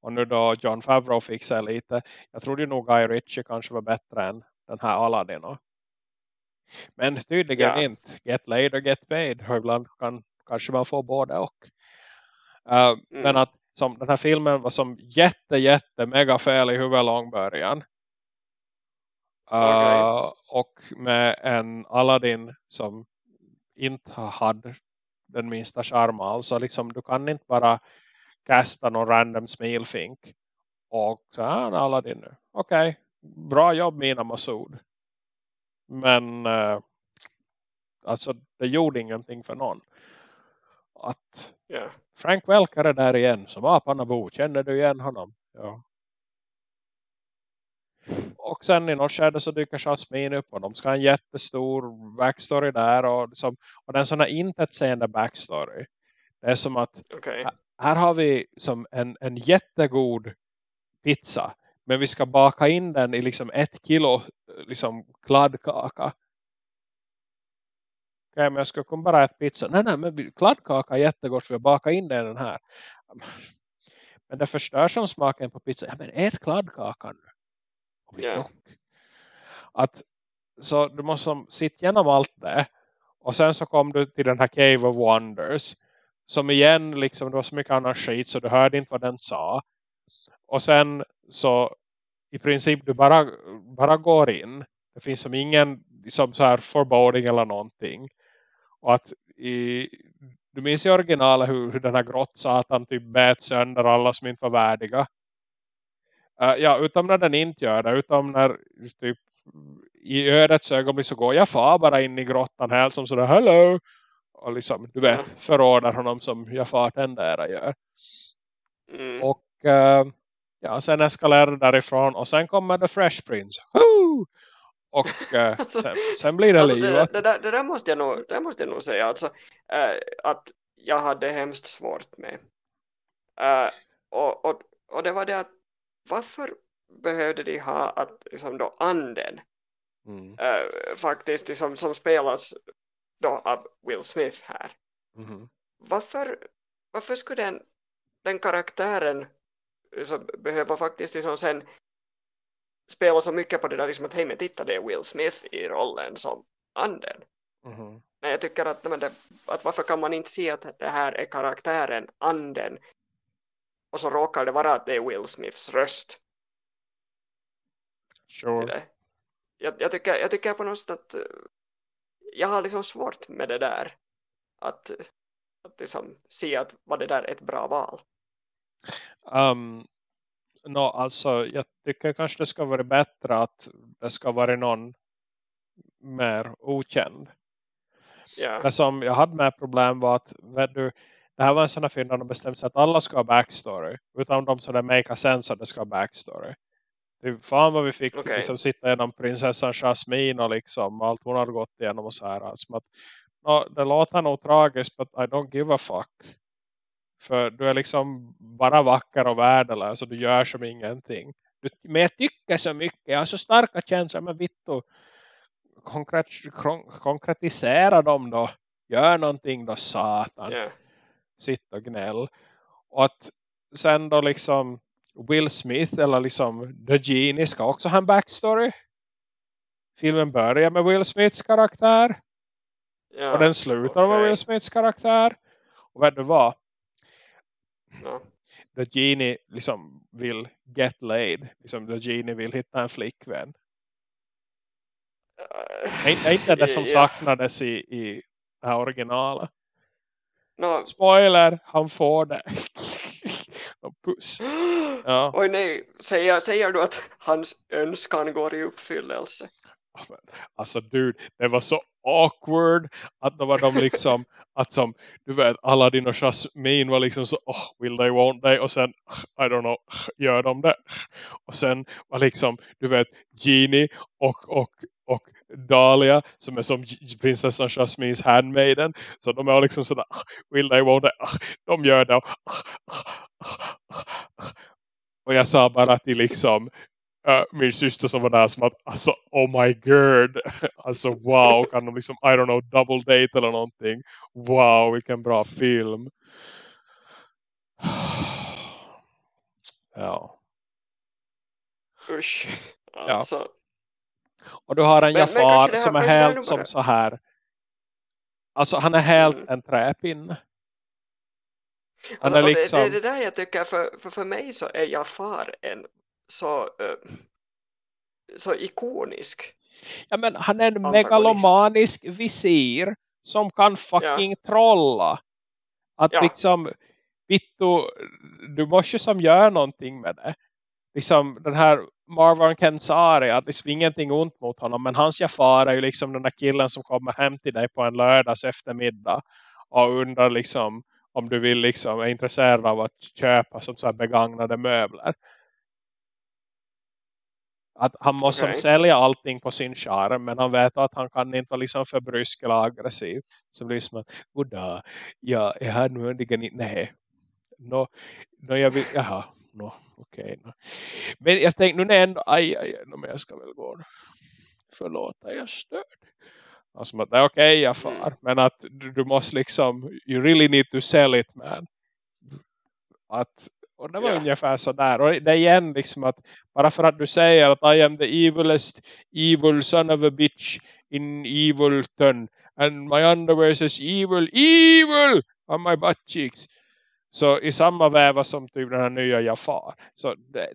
Speaker 1: och nu då John Favreau fixar lite. Jag trodde ju nog Guy Ritchie kanske var bättre än den här Aladdin. Men tydligen
Speaker 2: Ja.
Speaker 1: inte. Get laid och get paid. Och ibland kan kanske man få både och. Eh, Men
Speaker 2: Mm.
Speaker 1: att som den här filmen var som jätte jätte mega fel i huvudlång början. Uh, och med en Aladdin som inte hade den minsta charm alls. Så liksom, du kan inte bara kasta någon random smilfink och så här Aladdin nu. Okej, bra jobb Mina Masoud. Men uh, alltså det gjorde ingenting för någon. Att
Speaker 2: Ja.
Speaker 1: Frank Welker är där igen som aparna bo. Känner du igen honom? Ja. Och sen i något skede så dyker Jasmine upp och de ska ha en jättestor backstory där och, som, och den sån här intetsägande backstory. Det är som att
Speaker 2: Okej.
Speaker 1: Här har vi som en, en jättegod pizza men vi ska baka in den i liksom ett kilo liksom kladdkaka. Okej, men jag ska komma bara äta pizza. Nej, nej, men kladdkaka är jättegott för vi bakar in den i den här. Men det förstör som smaken på pizza. Ja, men ät kladdkakan nu. Och bli tjock. Att, så du måste sitta igenom allt det. Och sen så kom du till den här Cave of Wonders. Som igen, liksom, det var så mycket annan skit så du hörde inte vad den sa. Och sen så i princip du bara, bara går in. Det finns som ingen som så här foreboding eller någonting. Och att i, du minns i originalet hur, hur den här grottsatan typ bät sönder alla som inte var värdiga. Uh, ja, utom när den inte gör det. Utom när typ i ödets ögonblick så går jag far bara in i grottan helt som sådär hello. Och liksom, du vet, förordar honom som jag far den där gör.
Speaker 2: Mm.
Speaker 1: Och eh, ja, sen eskalerar det därifrån. Och sen kommer The Fresh Prince. Woo! Och *laughs*
Speaker 2: Alltså-
Speaker 1: sen, sen blir det
Speaker 2: Alltså, det,
Speaker 1: livet.
Speaker 2: det, där, det, där måste jag nog, det måste jag nog säga alltså, eh, att jag hade hemskt svårt med. Och, och, och det var det att varför behövde de ha att liksom då anden
Speaker 1: Mm.
Speaker 2: eh, faktiskt liksom, som spelas då av Will Smith här.
Speaker 1: Mhm.
Speaker 2: Varför, varför skulle den, den karaktären liksom, behöva faktiskt liksom sen spela så mycket på det där liksom att hej men titta det är Will Smith i rollen som anden.
Speaker 1: Mhm.
Speaker 2: Nej, jag tycker att, men det, att varför kan man inte se att det här är karaktären, anden och så råkar det vara att det är Will Smiths röst
Speaker 1: Sure.
Speaker 2: Jag, jag, tycker, jag tycker på något sätt att jag har liksom svårt med det där att, att liksom se att var det där ett bra val.
Speaker 1: Um, no, alltså, jag tycker kanske det ska vara bättre att det ska vara någon mer okänd.
Speaker 2: Ja,
Speaker 1: Det som jag hade med problem var att vet du, det här var en sån här film där de bestämde sig att alla ska ha backstory. Utan de som det make sense att det ska ha backstory. Är fan vad vi fick
Speaker 2: Okej.
Speaker 1: liksom, sitta igenom prinsessan Jasmine och liksom allt hon hade gått igenom och så här. Alltså, att, no, det låter nog tragiskt but I don't give a fuck. För du är liksom bara vacker och värdelös och du gör som ingenting. Du, men jag tycker så mycket. Jag har så starka känslor. Men Vittu, konkret, kon, konkretisera dem då. Gör någonting då satan.
Speaker 2: ja,
Speaker 1: Sitt och gnäll. Och att sen då liksom Will Smith eller liksom The Genie ska också ha en backstory. Filmen börjar med Will Smiths karaktär.
Speaker 2: ja.
Speaker 1: och den slutar med
Speaker 2: okej.
Speaker 1: Will Smiths karaktär. Och vet du vad?
Speaker 2: Ja.
Speaker 1: The Genie liksom vill get laid. Liksom The Genie vill hitta en flickvän. Är är inte det som
Speaker 2: Ja.
Speaker 1: saknades i, i det här originalet?
Speaker 2: Nå,
Speaker 1: Spoiler, han får det. Och puss. *gasps* Ja.
Speaker 2: Oj nej, säger, säger du att hans önskan går i uppfyllelse?
Speaker 1: Alltså dude, det var så awkward att då var de liksom *laughs* att som, du vet, Aladdin och Jasmine var liksom så, oh, will they, won't they? Och sen, I don't know, gör de det? Och sen var liksom, du vet, Genie och, och, och Dahlia som är som prinsessan Jasmines handmaiden. Så de är liksom sådär, "Ah, will they, won't they? De gör det. Och, ah, ah, ah, ah." och jag sa bara till liksom äh, min syster som var där som att alltså oh my god *laughs* alltså wow kan de liksom I don't know double date eller någonting wow vilken bra film *sighs* ja
Speaker 2: Usch. Alltså,
Speaker 1: och du har en
Speaker 2: Men- men
Speaker 1: Jafar
Speaker 2: här-
Speaker 1: som är helt som
Speaker 2: bara-
Speaker 1: så här alltså han är helt
Speaker 2: Mm.
Speaker 1: en träpinne
Speaker 2: alltså
Speaker 1: liksom
Speaker 2: det, är det där jag tycker, för, för, för mig så är Jafar en så, eh, så ikonisk.
Speaker 1: ja men han är en
Speaker 2: antagonist.
Speaker 1: megalomanisk visir som kan fucking trolla att
Speaker 2: Ja.
Speaker 1: liksom Vittu, du måste ju som göra någonting med det. Liksom den här Marwan Kensari, att liksom ingenting ont mot honom. Men hans Jafar är ju liksom den där killen som kommer hem till dig på en lördags eftermiddag. Och undrar liksom om du vill liksom är intresserad av att köpa som så här begagnade möbler. Att han måste
Speaker 2: Okej.
Speaker 1: sälja allting på sin charm. Men han vet att han kan inte vara liksom för brysk eller aggressiv. Så blir det som att, goddag, ja, jag har nämligen inte, nej. No, no, jag vill, jaha, no, okej. no. Men jag tänkte, nu ändå, aj, aj, no, men jag ska väl gå. Förlåt, jag störd. Alltså, att är okej, jag far.
Speaker 2: Mm.
Speaker 1: Men att du, du måste liksom, you really need to sell it, man. Att, och det var
Speaker 2: Ja.
Speaker 1: ungefär så där. Och det är igen liksom att, bara för att du säger att I am the evilest evil son of a bitch in Evilton. And my underwear says evil, evil on my butt cheeks. Så i samma väva som typ den här nya Jafar. Så det,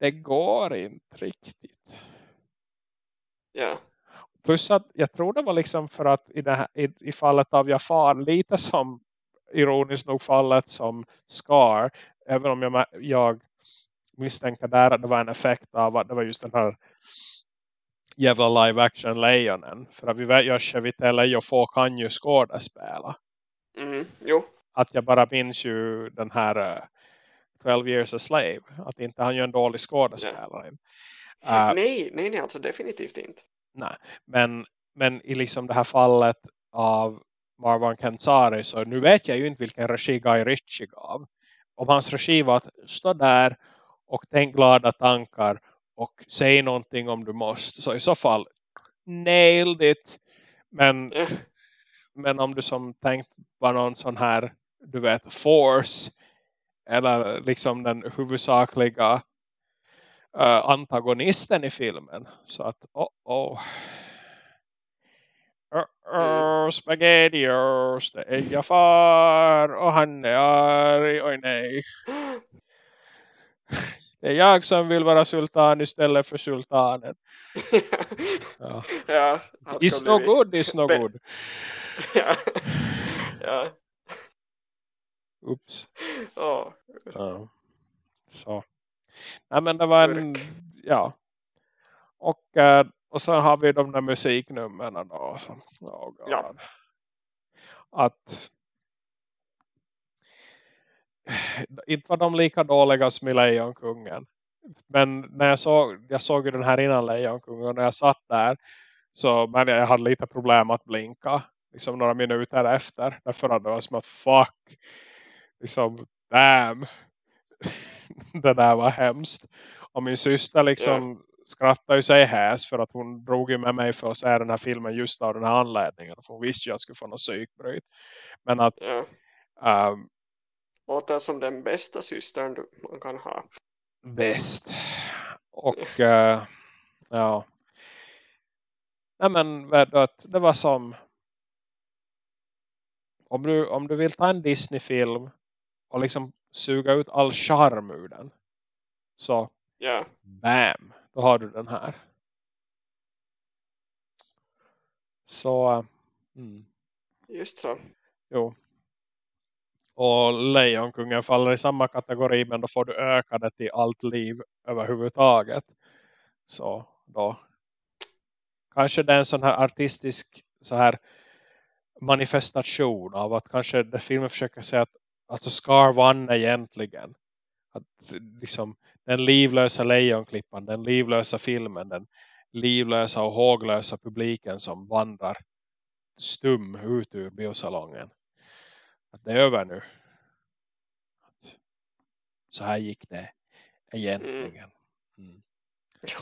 Speaker 1: det går inte riktigt.
Speaker 2: Ja.
Speaker 1: Plus att jag tror det var liksom för att i, här, i, i fallet av Jafar lite som ironiskt nog fallet som Scar. Även om jag, jag misstänker där att det var en effekt av att det var just den här jävla live action lejonen. För att vi vet ju att Chevite Lejo få kan ju skådespela.
Speaker 2: Mm, jo.
Speaker 1: Att jag bara minns ju den här uh, 12 years a slave. Att inte han ju en dålig skådespelare. Uh,
Speaker 2: nej, nej, nej, alltså definitivt inte.
Speaker 1: Nej, men, men i liksom det här fallet av Marwan Kensari så nu vet jag ju inte vilken regi Guy Ritchie gav. Om hans regi var att stå där och tänk glada tankar och säg någonting om du måste. Så i så fall nailed it. Men,
Speaker 2: Ja.
Speaker 1: men om du som tänkt var någon sån här du vet force eller liksom den huvudsakliga uh, antagonisten i filmen. Så att, oh, oh. uh, spaghettios, det är Jafar och han är arg, oj nej. *gasps* Det är jag som vill vara sultan istället för sultanen. *laughs* Ja.
Speaker 2: ja,
Speaker 1: It's no good, it's no good. *laughs*
Speaker 2: ja. ja.
Speaker 1: Oops. *laughs*
Speaker 2: Åh.
Speaker 1: Ja. Så. Nej men det var en,
Speaker 2: Mörk.
Speaker 1: ja. Och, eh, och sen har vi de där musiknumren då. Så, oh.
Speaker 2: Ja.
Speaker 1: Att inte var de lika dåliga som i Lejonkungen. Men när jag såg, jag såg ju den här innan Lejonkungen och när jag satt där så men jag hade lite problem att blinka liksom några minuter efter. Därför att det var som att fuck liksom damn *laughs* det där var hemskt. Och min syster liksom skrattade ju sig häs för att hon drog ju med mig för att se den här filmen just av den här anledningen. För hon visste ju att jag skulle få något psykbryt. Men att
Speaker 2: Ja.
Speaker 1: ehm,
Speaker 2: Låter som den bästa systern du, man kan ha.
Speaker 1: bäst. Och eh, ja. Nej men att det var som om du, om du vill ta en Disney-film och liksom suga ut all charm ur den. Så
Speaker 2: Ja.
Speaker 1: bam, då har du den här. Så eh, mm,
Speaker 2: Just så.
Speaker 1: jo. Och Lejonkungen faller i samma kategori men då får du öka det till allt liv överhuvudtaget. Så då kanske det är en sån här artistisk så här manifestation av att kanske det filmen försöker säga att alltså Scar vann egentligen. Att liksom den livlösa lejonklippan, den livlösa filmen, den livlösa och håglösa publiken som vandrar stum ut ur biosalongen. Att det är över nu. Att så här gick det egentligen. Mm.
Speaker 2: Ja.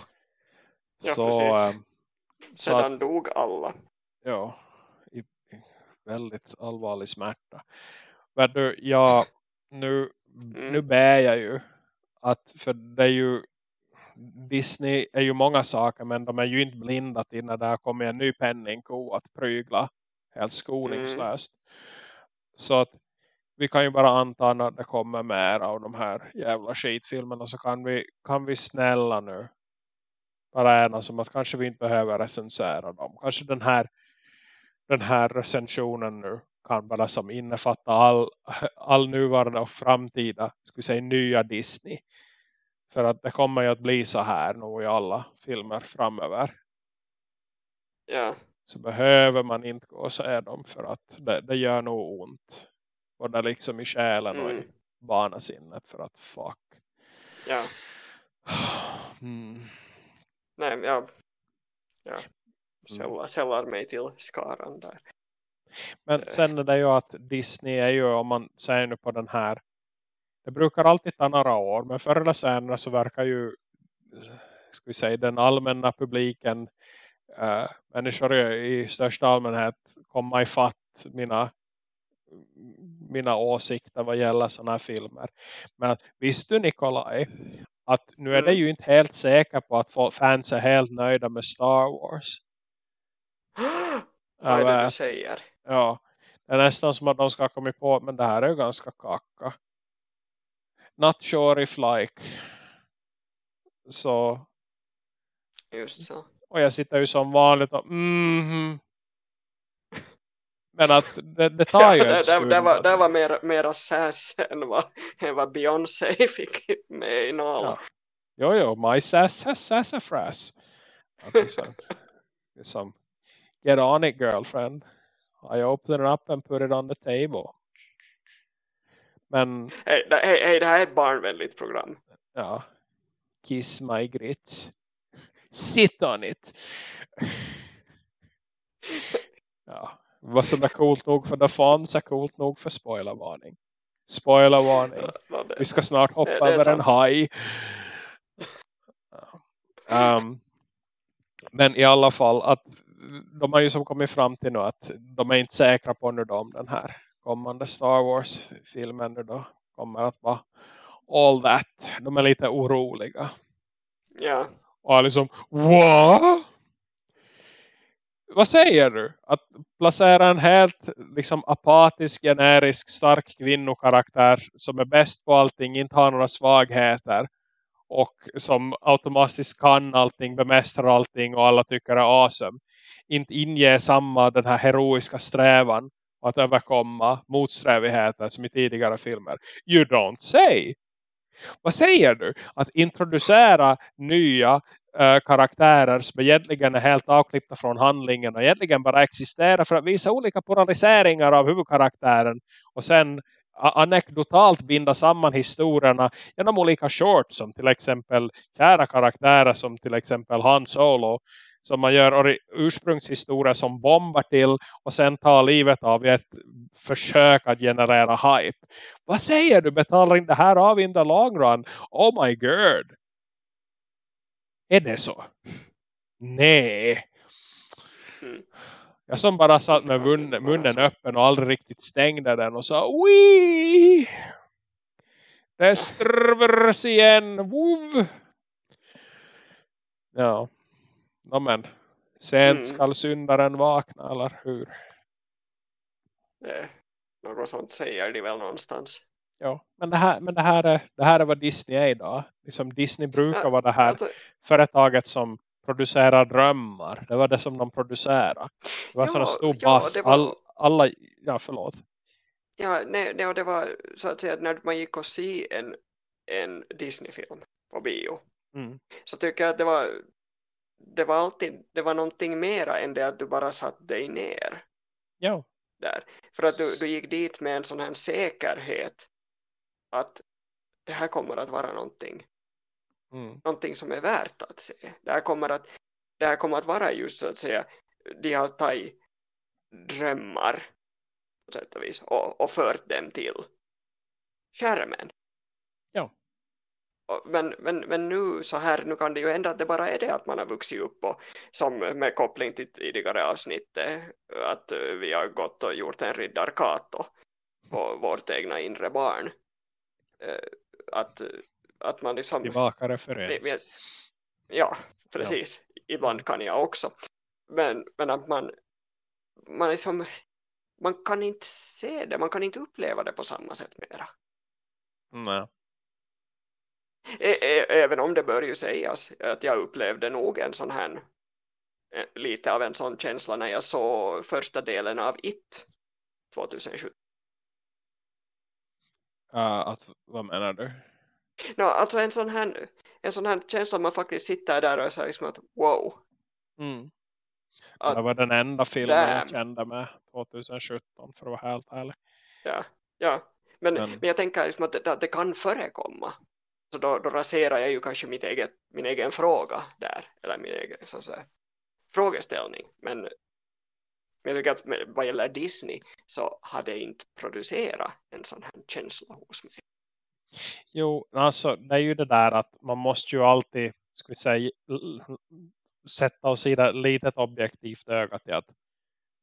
Speaker 2: Ja,
Speaker 1: så,
Speaker 2: precis.
Speaker 1: ähm, så att,
Speaker 2: Sedan dog alla.
Speaker 1: ja, i, i väldigt allvarlig smärta. Men du, jag, nu,
Speaker 2: Mm.
Speaker 1: nu ber jag ju att, för det är ju Disney är ju många saker men de är ju inte blinda till när det kommit en ny penningko att prygla helt skoningslöst. Så att vi kan ju bara anta när det kommer mer av de här jävla skitfilmerna så kan vi, kan vi snälla nu bara ena som att kanske vi inte behöver recensera dem. Kanske den här den här recensionen nu kan bara som innefatta all, all nuvarande och framtida vi säga, nya Disney. För att det kommer ju att bli så här nog i alla filmer framöver.
Speaker 2: Ja.
Speaker 1: Så behöver man inte gå och se dem för att det, det gör nog ont. Både liksom i själen och i
Speaker 2: Mm.
Speaker 1: barnasinnet för att fuck.
Speaker 2: Ja. *sighs*
Speaker 1: Mm.
Speaker 2: Nej, jag, jag sällar, sällar mig till skaran där.
Speaker 1: Men
Speaker 2: Eh.
Speaker 1: sen är det ju att Disney är ju, om man säger nu på den här, det brukar alltid ta några år, men förr eller senare så verkar ju, ska vi säga, den allmänna publiken, äh, människor i, i största allmänhet komma i fatt mina, mina åsikter vad gäller sådana här filmer. Men att, visste du Nikolaj, att nu är det
Speaker 2: Mm.
Speaker 1: ju inte helt säker på att fans är helt nöjda med Star Wars. *gasps*
Speaker 2: Vad är det du säger?
Speaker 1: Ja, det är nästan som att de ska ha kommit på men det här är ju ganska kacka. Not sure if like. Så,
Speaker 2: Just så.
Speaker 1: och jag sitter ju som vanligt och mhm. Men att det, det tar ju
Speaker 2: Ja,
Speaker 1: en
Speaker 2: det, det,
Speaker 1: stund.
Speaker 2: det var,
Speaker 1: att-
Speaker 2: det var mer, mera sass än vad, än vad Beyoncé fick med i Nala.
Speaker 1: Ja. Jo, jo, my sass has sassafras. Liksom, liksom, get on it girlfriend. I open it up and put it on the table. Men
Speaker 2: Hej, hej, hej, det här är ett barnvänligt program.
Speaker 1: Ja. Kiss my grits. Sit on it. Ja. Vad som är coolt nog för The Fonz är coolt nog för spoilervarning. Spoilervarning. Vi ska snart hoppa
Speaker 2: Det- det är
Speaker 1: över en haj. *laughs* Ja. Um, men i alla fall att de har ju som kommit fram till nu att de är inte säkra på nu då om den här kommande Star Wars-filmen nu då kommer att vara all that. De är lite oroliga.
Speaker 2: Ja,
Speaker 1: Och liksom, what? vad säger du? Att placera en helt liksom apatisk, generisk, stark kvinnokaraktär som är bäst på allting, inte har några svagheter och som automatiskt kan allting, bemästrar allting och alla tycker är awesome. Inte inge samma den här heroiska strävan att överkomma motsträvigheter som i tidigare filmer. You don't say! Vad säger du? Att introducera nya äh, karaktärer som egentligen är helt avklippta från handlingen och egentligen bara existerar för att visa olika polariseringar av huvudkaraktären och sen anekdotalt binda samman historierna genom olika shorts som till exempel kära karaktärer som till exempel Han Solo som man gör ursprungshistorier som bombar till och sen tar livet av i ett försök att generera hype. Vad säger du? Betalar inte det här av in the long run? Oh my god. Är det så? Nej. Mm. Jag som bara satt med munnen, munnen öppen och aldrig riktigt stängde den och sa Wii! Det strvers igen! Wov! Ja. No, men sent mm. skall syndaren vakna, eller hur?
Speaker 2: Det, något sånt säger de väl någonstans.
Speaker 1: Ja, men det här, men det här, är, det här är vad Disney är idag. Liksom Disney brukar vara det här alltså, företaget som producerar drömmar. Det var det som de producerade. Det var sån stor ja, bass. Var... All, alla, ja förlåt.
Speaker 2: Ja, nej, nej, det var så att säga när man gick och se en, en Disney-film på bio. Mm. Så tycker jag att det var det var alltid det var någonting mera än det att du bara satt dig ner.
Speaker 1: Ja.
Speaker 2: Där. För att du, du gick dit med en sån här säkerhet att det här kommer att vara någonting mm. någonting som är värt att se. Det här kommer att, det här kommer att vara just så att säga de har tagit drömmar på sätt och vis och, och fört dem till skärmen.
Speaker 1: Ja.
Speaker 2: Men, men, men nu så här, nu kan det ju hända att det bara är det att man har vuxit upp och som med koppling till tidigare avsnitt att vi har gått och gjort en riddarkato på vårt egna inre barn. Eh, att att man liksom...
Speaker 1: Tillbaka referens.
Speaker 2: Ja, precis. Ja. Ibland kan jag också. Men, men att man, man liksom man kan inte se det, man kan inte uppleva det på samma sätt mera.
Speaker 1: Nej.
Speaker 2: Även om det bör ju sägas att jag upplevde nog en sån här lite av en sån känsla när jag såg första delen av It 2007.
Speaker 1: Uh, att, vad menar du?
Speaker 2: No, alltså en sån här, en sån här känsla man faktiskt sitter där och säger liksom att wow.
Speaker 1: Mm. Att, det var den enda filmen damn. jag kände med 2017 för att vara helt ärlig.
Speaker 2: Ja, ja. Men, men, men jag tänker liksom att det, det kan förekomma. Så då, då raserar jag ju kanske mitt eget, min egen fråga där. Eller min egen så att säga, frågeställning. Men, men jag att vad gäller Disney så har det inte producerat en sån här känsla hos mig.
Speaker 1: Jo, alltså det är ju det där att man måste ju alltid, ska vi säga, sätta oss i det litet objektivt öga till att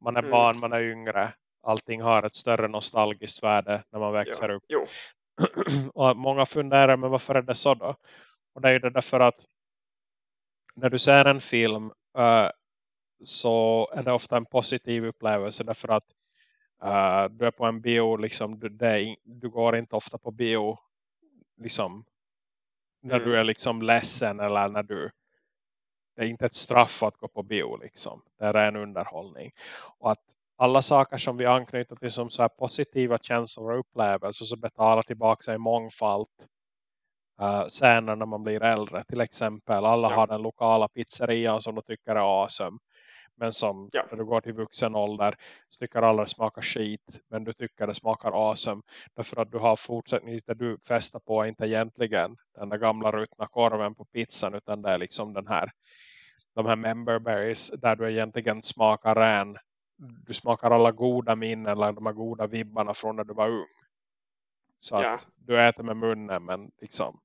Speaker 1: man är mm. barn, man är yngre. Allting har ett större nostalgiskt värde när man växer
Speaker 2: ja.
Speaker 1: upp.
Speaker 2: Jo. *clears throat*
Speaker 1: och många funderar, men varför är det så då? Och det är ju det därför att när du ser en film uh, så är det ofta en positiv upplevelse därför att uh, du är på en bio, liksom, du, det, du går inte ofta på bio liksom när mm. du är liksom ledsen eller när du det är inte ett straff att gå på bio liksom. Det är en underhållning. Och att alla saker som vi anknyter till som så positiva känslor och upplevelser så betalar tillbaka sig mångfald uh, senare när man blir äldre. Till exempel alla ja. har den lokala pizzerian som de tycker är awesome. Men som ja. när du går till vuxen ålder så tycker alla det smakar skit. Men du tycker det smakar awesome. Därför att du har fortsättningsvis det du fäster på inte egentligen den där gamla ruttna korven på pizzan. Utan det är liksom den här de här memberberries där du egentligen smakar ren. Du smakar alla goda minnen eller de här goda vibbarna från när du var ung. Så ja. att du äter med munnen men liksom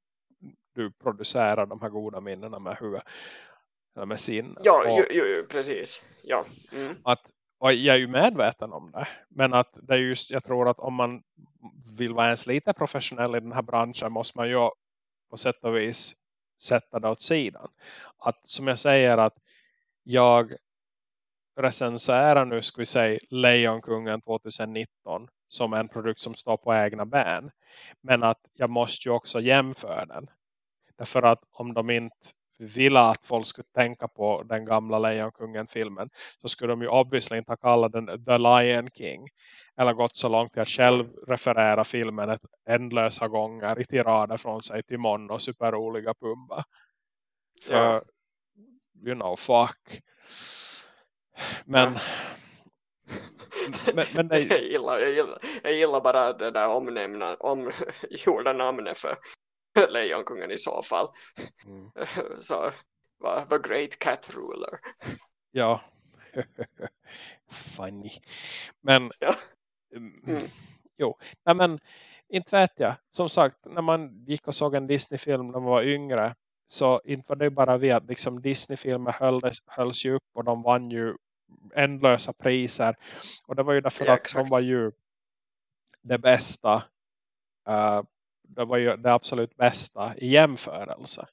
Speaker 1: du producerar de här goda minnena med huvudet med sin.
Speaker 2: Ja, och, ju, ju, precis. Ja. Mm.
Speaker 1: Att, och jag är ju medveten om det. Men att det är just, jag tror att om man vill vara ens lite professionell i den här branschen måste man ju på sätt och vis sätta det åt sidan. Att som jag säger att jag recensera nu ska vi säga Lejonkungen 2019 som en produkt som står på egna ben. Men att jag måste ju också jämföra den. Därför att om de inte ville att folk skulle tänka på den gamla Lejonkungen-filmen så skulle de ju obviously inte ha kallat den The Lion King. Eller gått så långt att själv referera filmen ett ändlösa gånger i tirader från sig till Mon och superroliga Pumba. Yeah. you know, fuck. *laughs* Men...
Speaker 2: men, men det... jag, gillar, jag, gillar, jag gillar bara det där omnämna, omgjorda *laughs* namnet för *laughs* Lejonkungen i så fall. Mm. Så, va, The Great Cat Ruler.
Speaker 1: Ja. Funny. Men... Ja. Mm. mm. Jo, nej men inte vet jag. Som sagt, när man gick och såg en Disney-film när man var yngre så inte var det bara vi att liksom Disney-filmer hölls, hölls ju upp och de vann ju ändlösa priser. Och det var ju därför ja, att exakt. de var ju det bästa. Uh, det var ju det absolut bästa i jämförelse.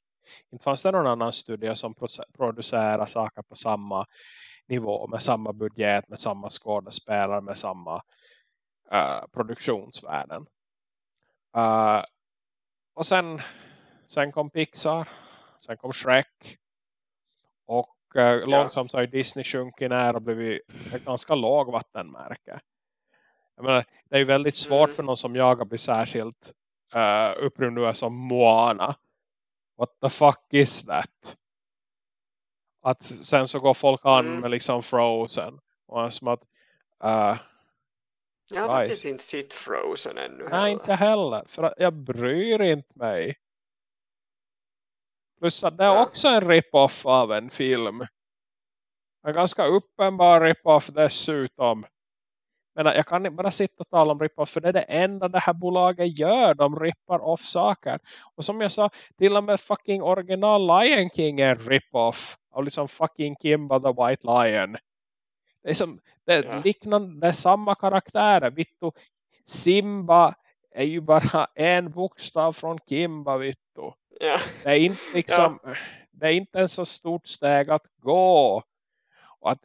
Speaker 1: Inte fanns det någon annan studio som producerar saker på samma nivå. Med samma budget, med samma skådespelare, med samma uh, produktionsvärden. Uh, och sen, sen kom Pixar. Sen kom Shrek. Uh, ja. långsamt har Disney sjunkit ner och blivit ett ganska lågvattenmärke. Menar, det är ju väldigt svårt mm. för någon som jag att bli särskilt uh, upprymd nu som Moana. What the fuck is that? Att sen så går folk an mm. med liksom Frozen. Och som att uh,
Speaker 2: jag har faktiskt inte sett Frozen ännu.
Speaker 1: Nej, inte heller. För jag bryr inte mig. Plus att det är också en rip-off av en film. En ganska uppenbar rip-off dessutom. Men jag kan inte bara sitta och tala om rip-off för det är det enda det här bolaget gör. De rippar off saker. Och som jag sa, till och med fucking original Lion King är rip-off. Av liksom fucking Kimba the White Lion. Det är, som, det är liknande, det är samma karaktärer. Vittu, Simba är ju bara en bokstav från Kimba, Vittu. Ja. Det är inte liksom, ja. det är inte en så stort steg att gå. Och att,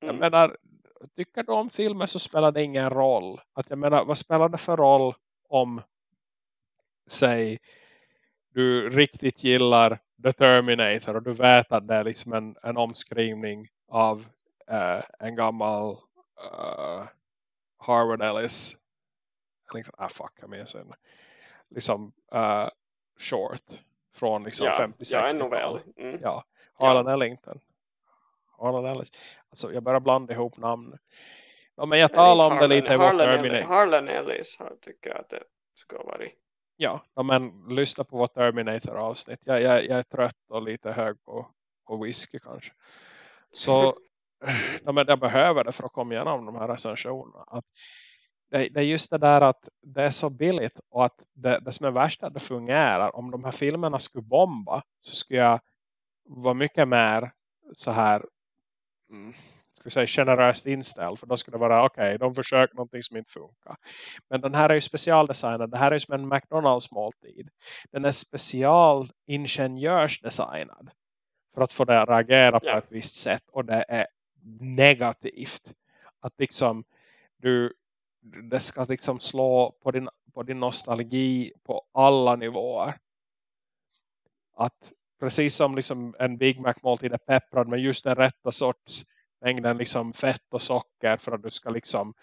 Speaker 1: jag mm. menar, tycker du om filmer så spelar det ingen roll. Att jag menar, vad spelar det för roll om säg du riktigt gillar The Terminator och du vet att det är liksom en, en omskrivning av uh, en gammal uh, Harvard Ellis liksom, ah fuck jag minns en liksom uh, short från liksom ja, 50-60
Speaker 2: ja, en novell. mm.
Speaker 1: ja, Harlan ja. Ellington. Harlan Ellis. Alltså jag börjar blanda ihop namn. Ja, men jag talar om det lite i
Speaker 2: Terminator Harlan Ellis tycker jag att det ska vara
Speaker 1: ja, men lyssna på vårt Terminator avsnitt jag, jag, jag är trött och lite hög på, på whisky kanske. Så *laughs* ja, men jag behöver det för att komma igenom de här recensionerna. Att det, det, är just det där att det är så billigt och att det, det som är värst är att det fungerar. Om de här filmerna skulle bomba så skulle jag vara mycket mer så här mm, ska säga, generöst inställd. För då skulle det vara okej, okay, de försöker någonting som inte funkar. Men den här är ju specialdesignad. Det här är som en McDonalds måltid. Den är specialingenjörsdesignad. För att få det att reagera på ett visst sätt. Och det är negativt. Att liksom du det ska liksom slå på din, på din nostalgi på alla nivåer. Att precis som liksom en Big Mac måltid är pepprad med just den rätta sorts mängden liksom fett och socker för att du ska liksom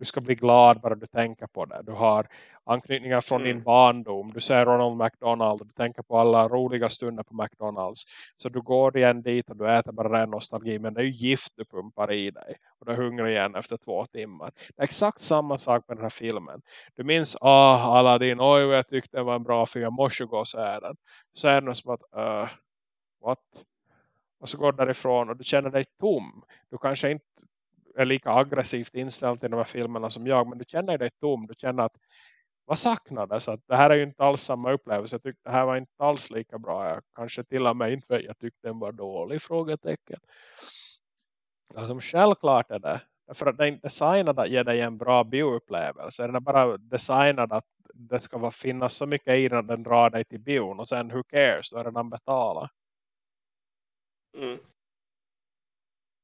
Speaker 1: du ska bli glad bara du tänker på det. Du har anknytningar från mm. din barndom. Du ser Ronald McDonald och du tänker på alla roliga stunder på McDonalds. Så du går igen dit och du äter bara den nostalgi. Men det är ju gift du pumpar i dig. Och du är hungrig igen efter två timmar. Det är exakt samma sak med den här filmen. Du minns, ah, Aladdin, oj jag tyckte det var en bra film. Jag måste gå och se den. Så är det som att, uh, what? Och så går du därifrån och du känner dig tom. Du kanske inte är lika aggressivt inställd till de här filmerna som jag. Men du känner dig tom. Du känner att vad saknades? Att det här är ju inte alls samma upplevelse. Jag tyckte det här var inte alls lika bra. Jag kanske till och med inte jag tyckte den var dålig frågetecken. Alltså, självklart är det. För att det är inte designad att ge dig en bra bioupplevelse. Den är bara designad att det ska finnas så mycket i den att den drar dig till bion. Och sen who cares? Då är den betalar. Mm.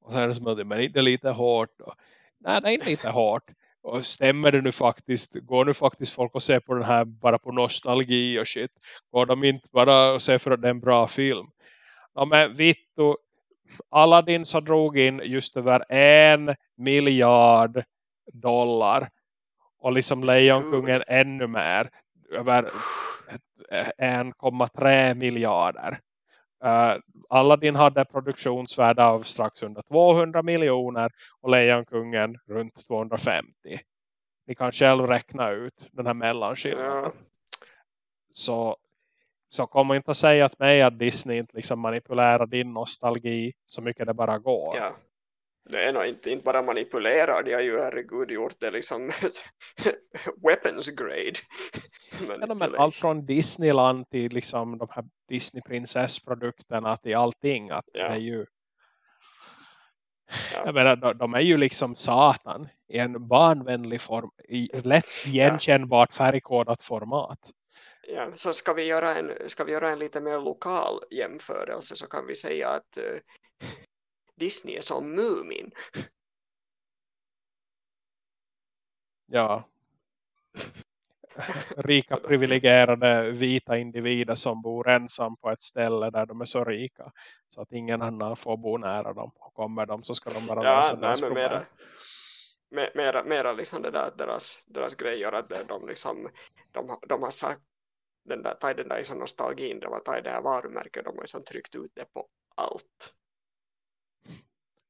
Speaker 1: Och så är det som att, men inte lite hårt. Och, nej, nej, inte lite hårt. Och stämmer det nu faktiskt? Går nu faktiskt folk och ser på den här bara på nostalgi och shit? Går de inte bara och ser för att det är en bra film? Ja men Vittu, Aladdin så drog in just över en miljard dollar. Och liksom Lejonkungen ännu mer. Över 1,3 miljarder. Uh, Aladdin hade produktionsvärde av strax under 200 miljoner och Lejonkungen runt 250. Ni kan själv räkna ut den här mellanskillnaden. Ja. Så, så kom inte att säga att mig att Disney inte liksom manipulerar din nostalgi så mycket det bara går.
Speaker 2: Ja det är nog inte, inte bara manipulerar, de har ju herregud gjort det liksom *laughs* weapons grade. *laughs*
Speaker 1: ja, men allt från Disneyland till liksom de här Disney prinsessprodukterna till allting. Att ja. det är ju, ja. Jag menar, de, de, är ju liksom satan i en barnvänlig form, i lätt igenkännbart färgkodat format.
Speaker 2: Ja, så ska vi, göra en, ska vi göra en lite mer lokal jämförelse så kan vi säga att eh, Disney är som Mumin.
Speaker 1: Ja. Rika *laughs* privilegierade vita individer som bor ensam på ett ställe där de är så rika. Så att ingen annan får bo nära dem. Och kommer de så ska de bara
Speaker 2: ja, lösa deras problem mera, mera liksom det där deras, deras grejer att de, liksom, de, de har sagt den där, den där liksom nostalgin, de har tagit det här varumärket de har liksom tryckt ut det på allt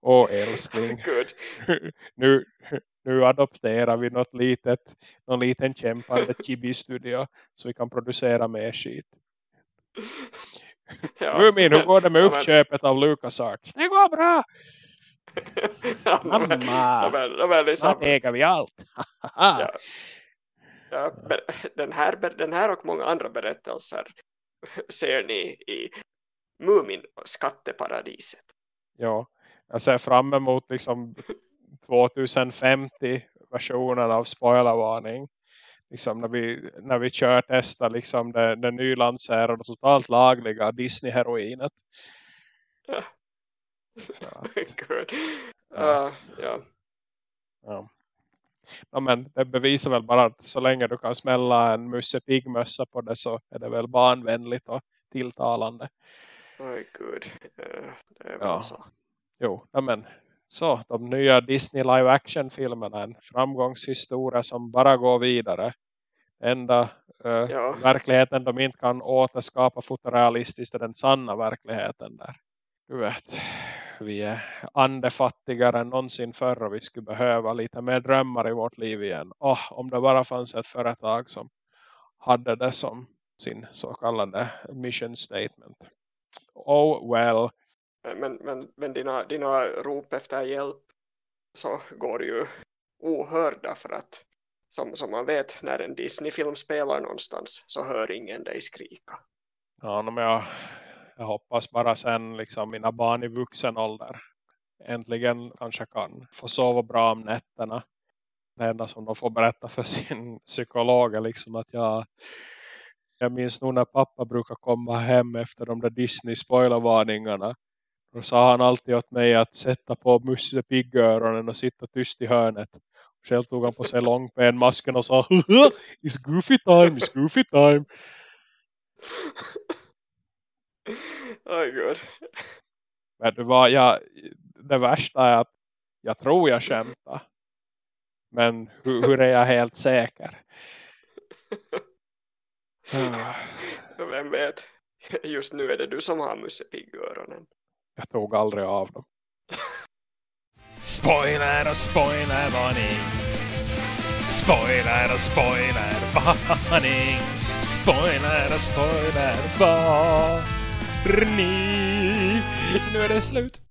Speaker 1: Åh älskling. *laughs*
Speaker 2: Good.
Speaker 1: Nu, nu adopterar vi något litet, någon liten kämpande chibi-studio så vi kan producera mer skit.
Speaker 2: Ja.
Speaker 1: Mumin, hur går det med uppköpet av LucasArts? Det går bra!
Speaker 2: Ja, men-
Speaker 1: Mamma!
Speaker 2: liksom-
Speaker 1: Snart äger vi allt.
Speaker 2: Ja. Ja, den, här, den här och många andra berättelser ser ni i Mumin skatteparadiset.
Speaker 1: ja, jag ser fram emot liksom 2050 versionen av spoilervarning. Liksom när vi, när vi kör testa liksom det, det nylanserade totalt lagliga Disney-heroinet.
Speaker 2: Ja. *laughs* Good.
Speaker 1: Ja.
Speaker 2: Uh, ja.
Speaker 1: ja. Ja, men det bevisar väl bara att så länge du kan smälla en Musse Pigg-mössa på det så är det väl barnvänligt och tilltalande.
Speaker 2: Oj, gud. Eh, det är väl
Speaker 1: Ja.
Speaker 2: så.
Speaker 1: Jo, men så de nya Disney live action filmerna en framgångshistoria som bara går vidare. Enda eh,
Speaker 2: Ja.
Speaker 1: verkligheten de inte kan återskapa fotorealistiskt är den sanna verkligheten där. Du vet, vi är andefattigare än någonsin förr och vi skulle behöva lite mer drömmar i vårt liv igen. Oh, om det bara fanns ett företag som hade det som sin så kallade mission statement. Oh well.
Speaker 2: Eh, men, men, men dina, dina rop efter hjälp så går ju ohörda för att som, som man vet när en Disney-film spelar någonstans så hör ingen dig skrika.
Speaker 1: Ja, men jag, jag hoppas bara sen liksom mina barn i vuxen ålder äntligen kanske kan få sova bra om nätterna. Det enda som de får berätta för sin psykolog är liksom att jag, jag minns nog när pappa brukar komma hem efter de där Disney spoilervarningarna. Då sa han alltid åt mig att sätta på Musse Pigg-öronen och sitta tyst i hörnet. Själv tog han på sig långbenmasken och sa It's goofy time, it's goofy time. *laughs*
Speaker 2: Oj gud.
Speaker 1: Vet du vad, jag, det värsta är att jag tror jag skämtar. Men hur, hur är jag helt säker? *laughs*
Speaker 2: Vem vet? *laughs* Just nu är det du som har Musse Pigg-öronen.
Speaker 1: Jag tog aldrig av dem.
Speaker 3: Spoiler och spoilervarning. Spoiler och spoilervarning. Spoiler och spoilervarning. Nu är det slut.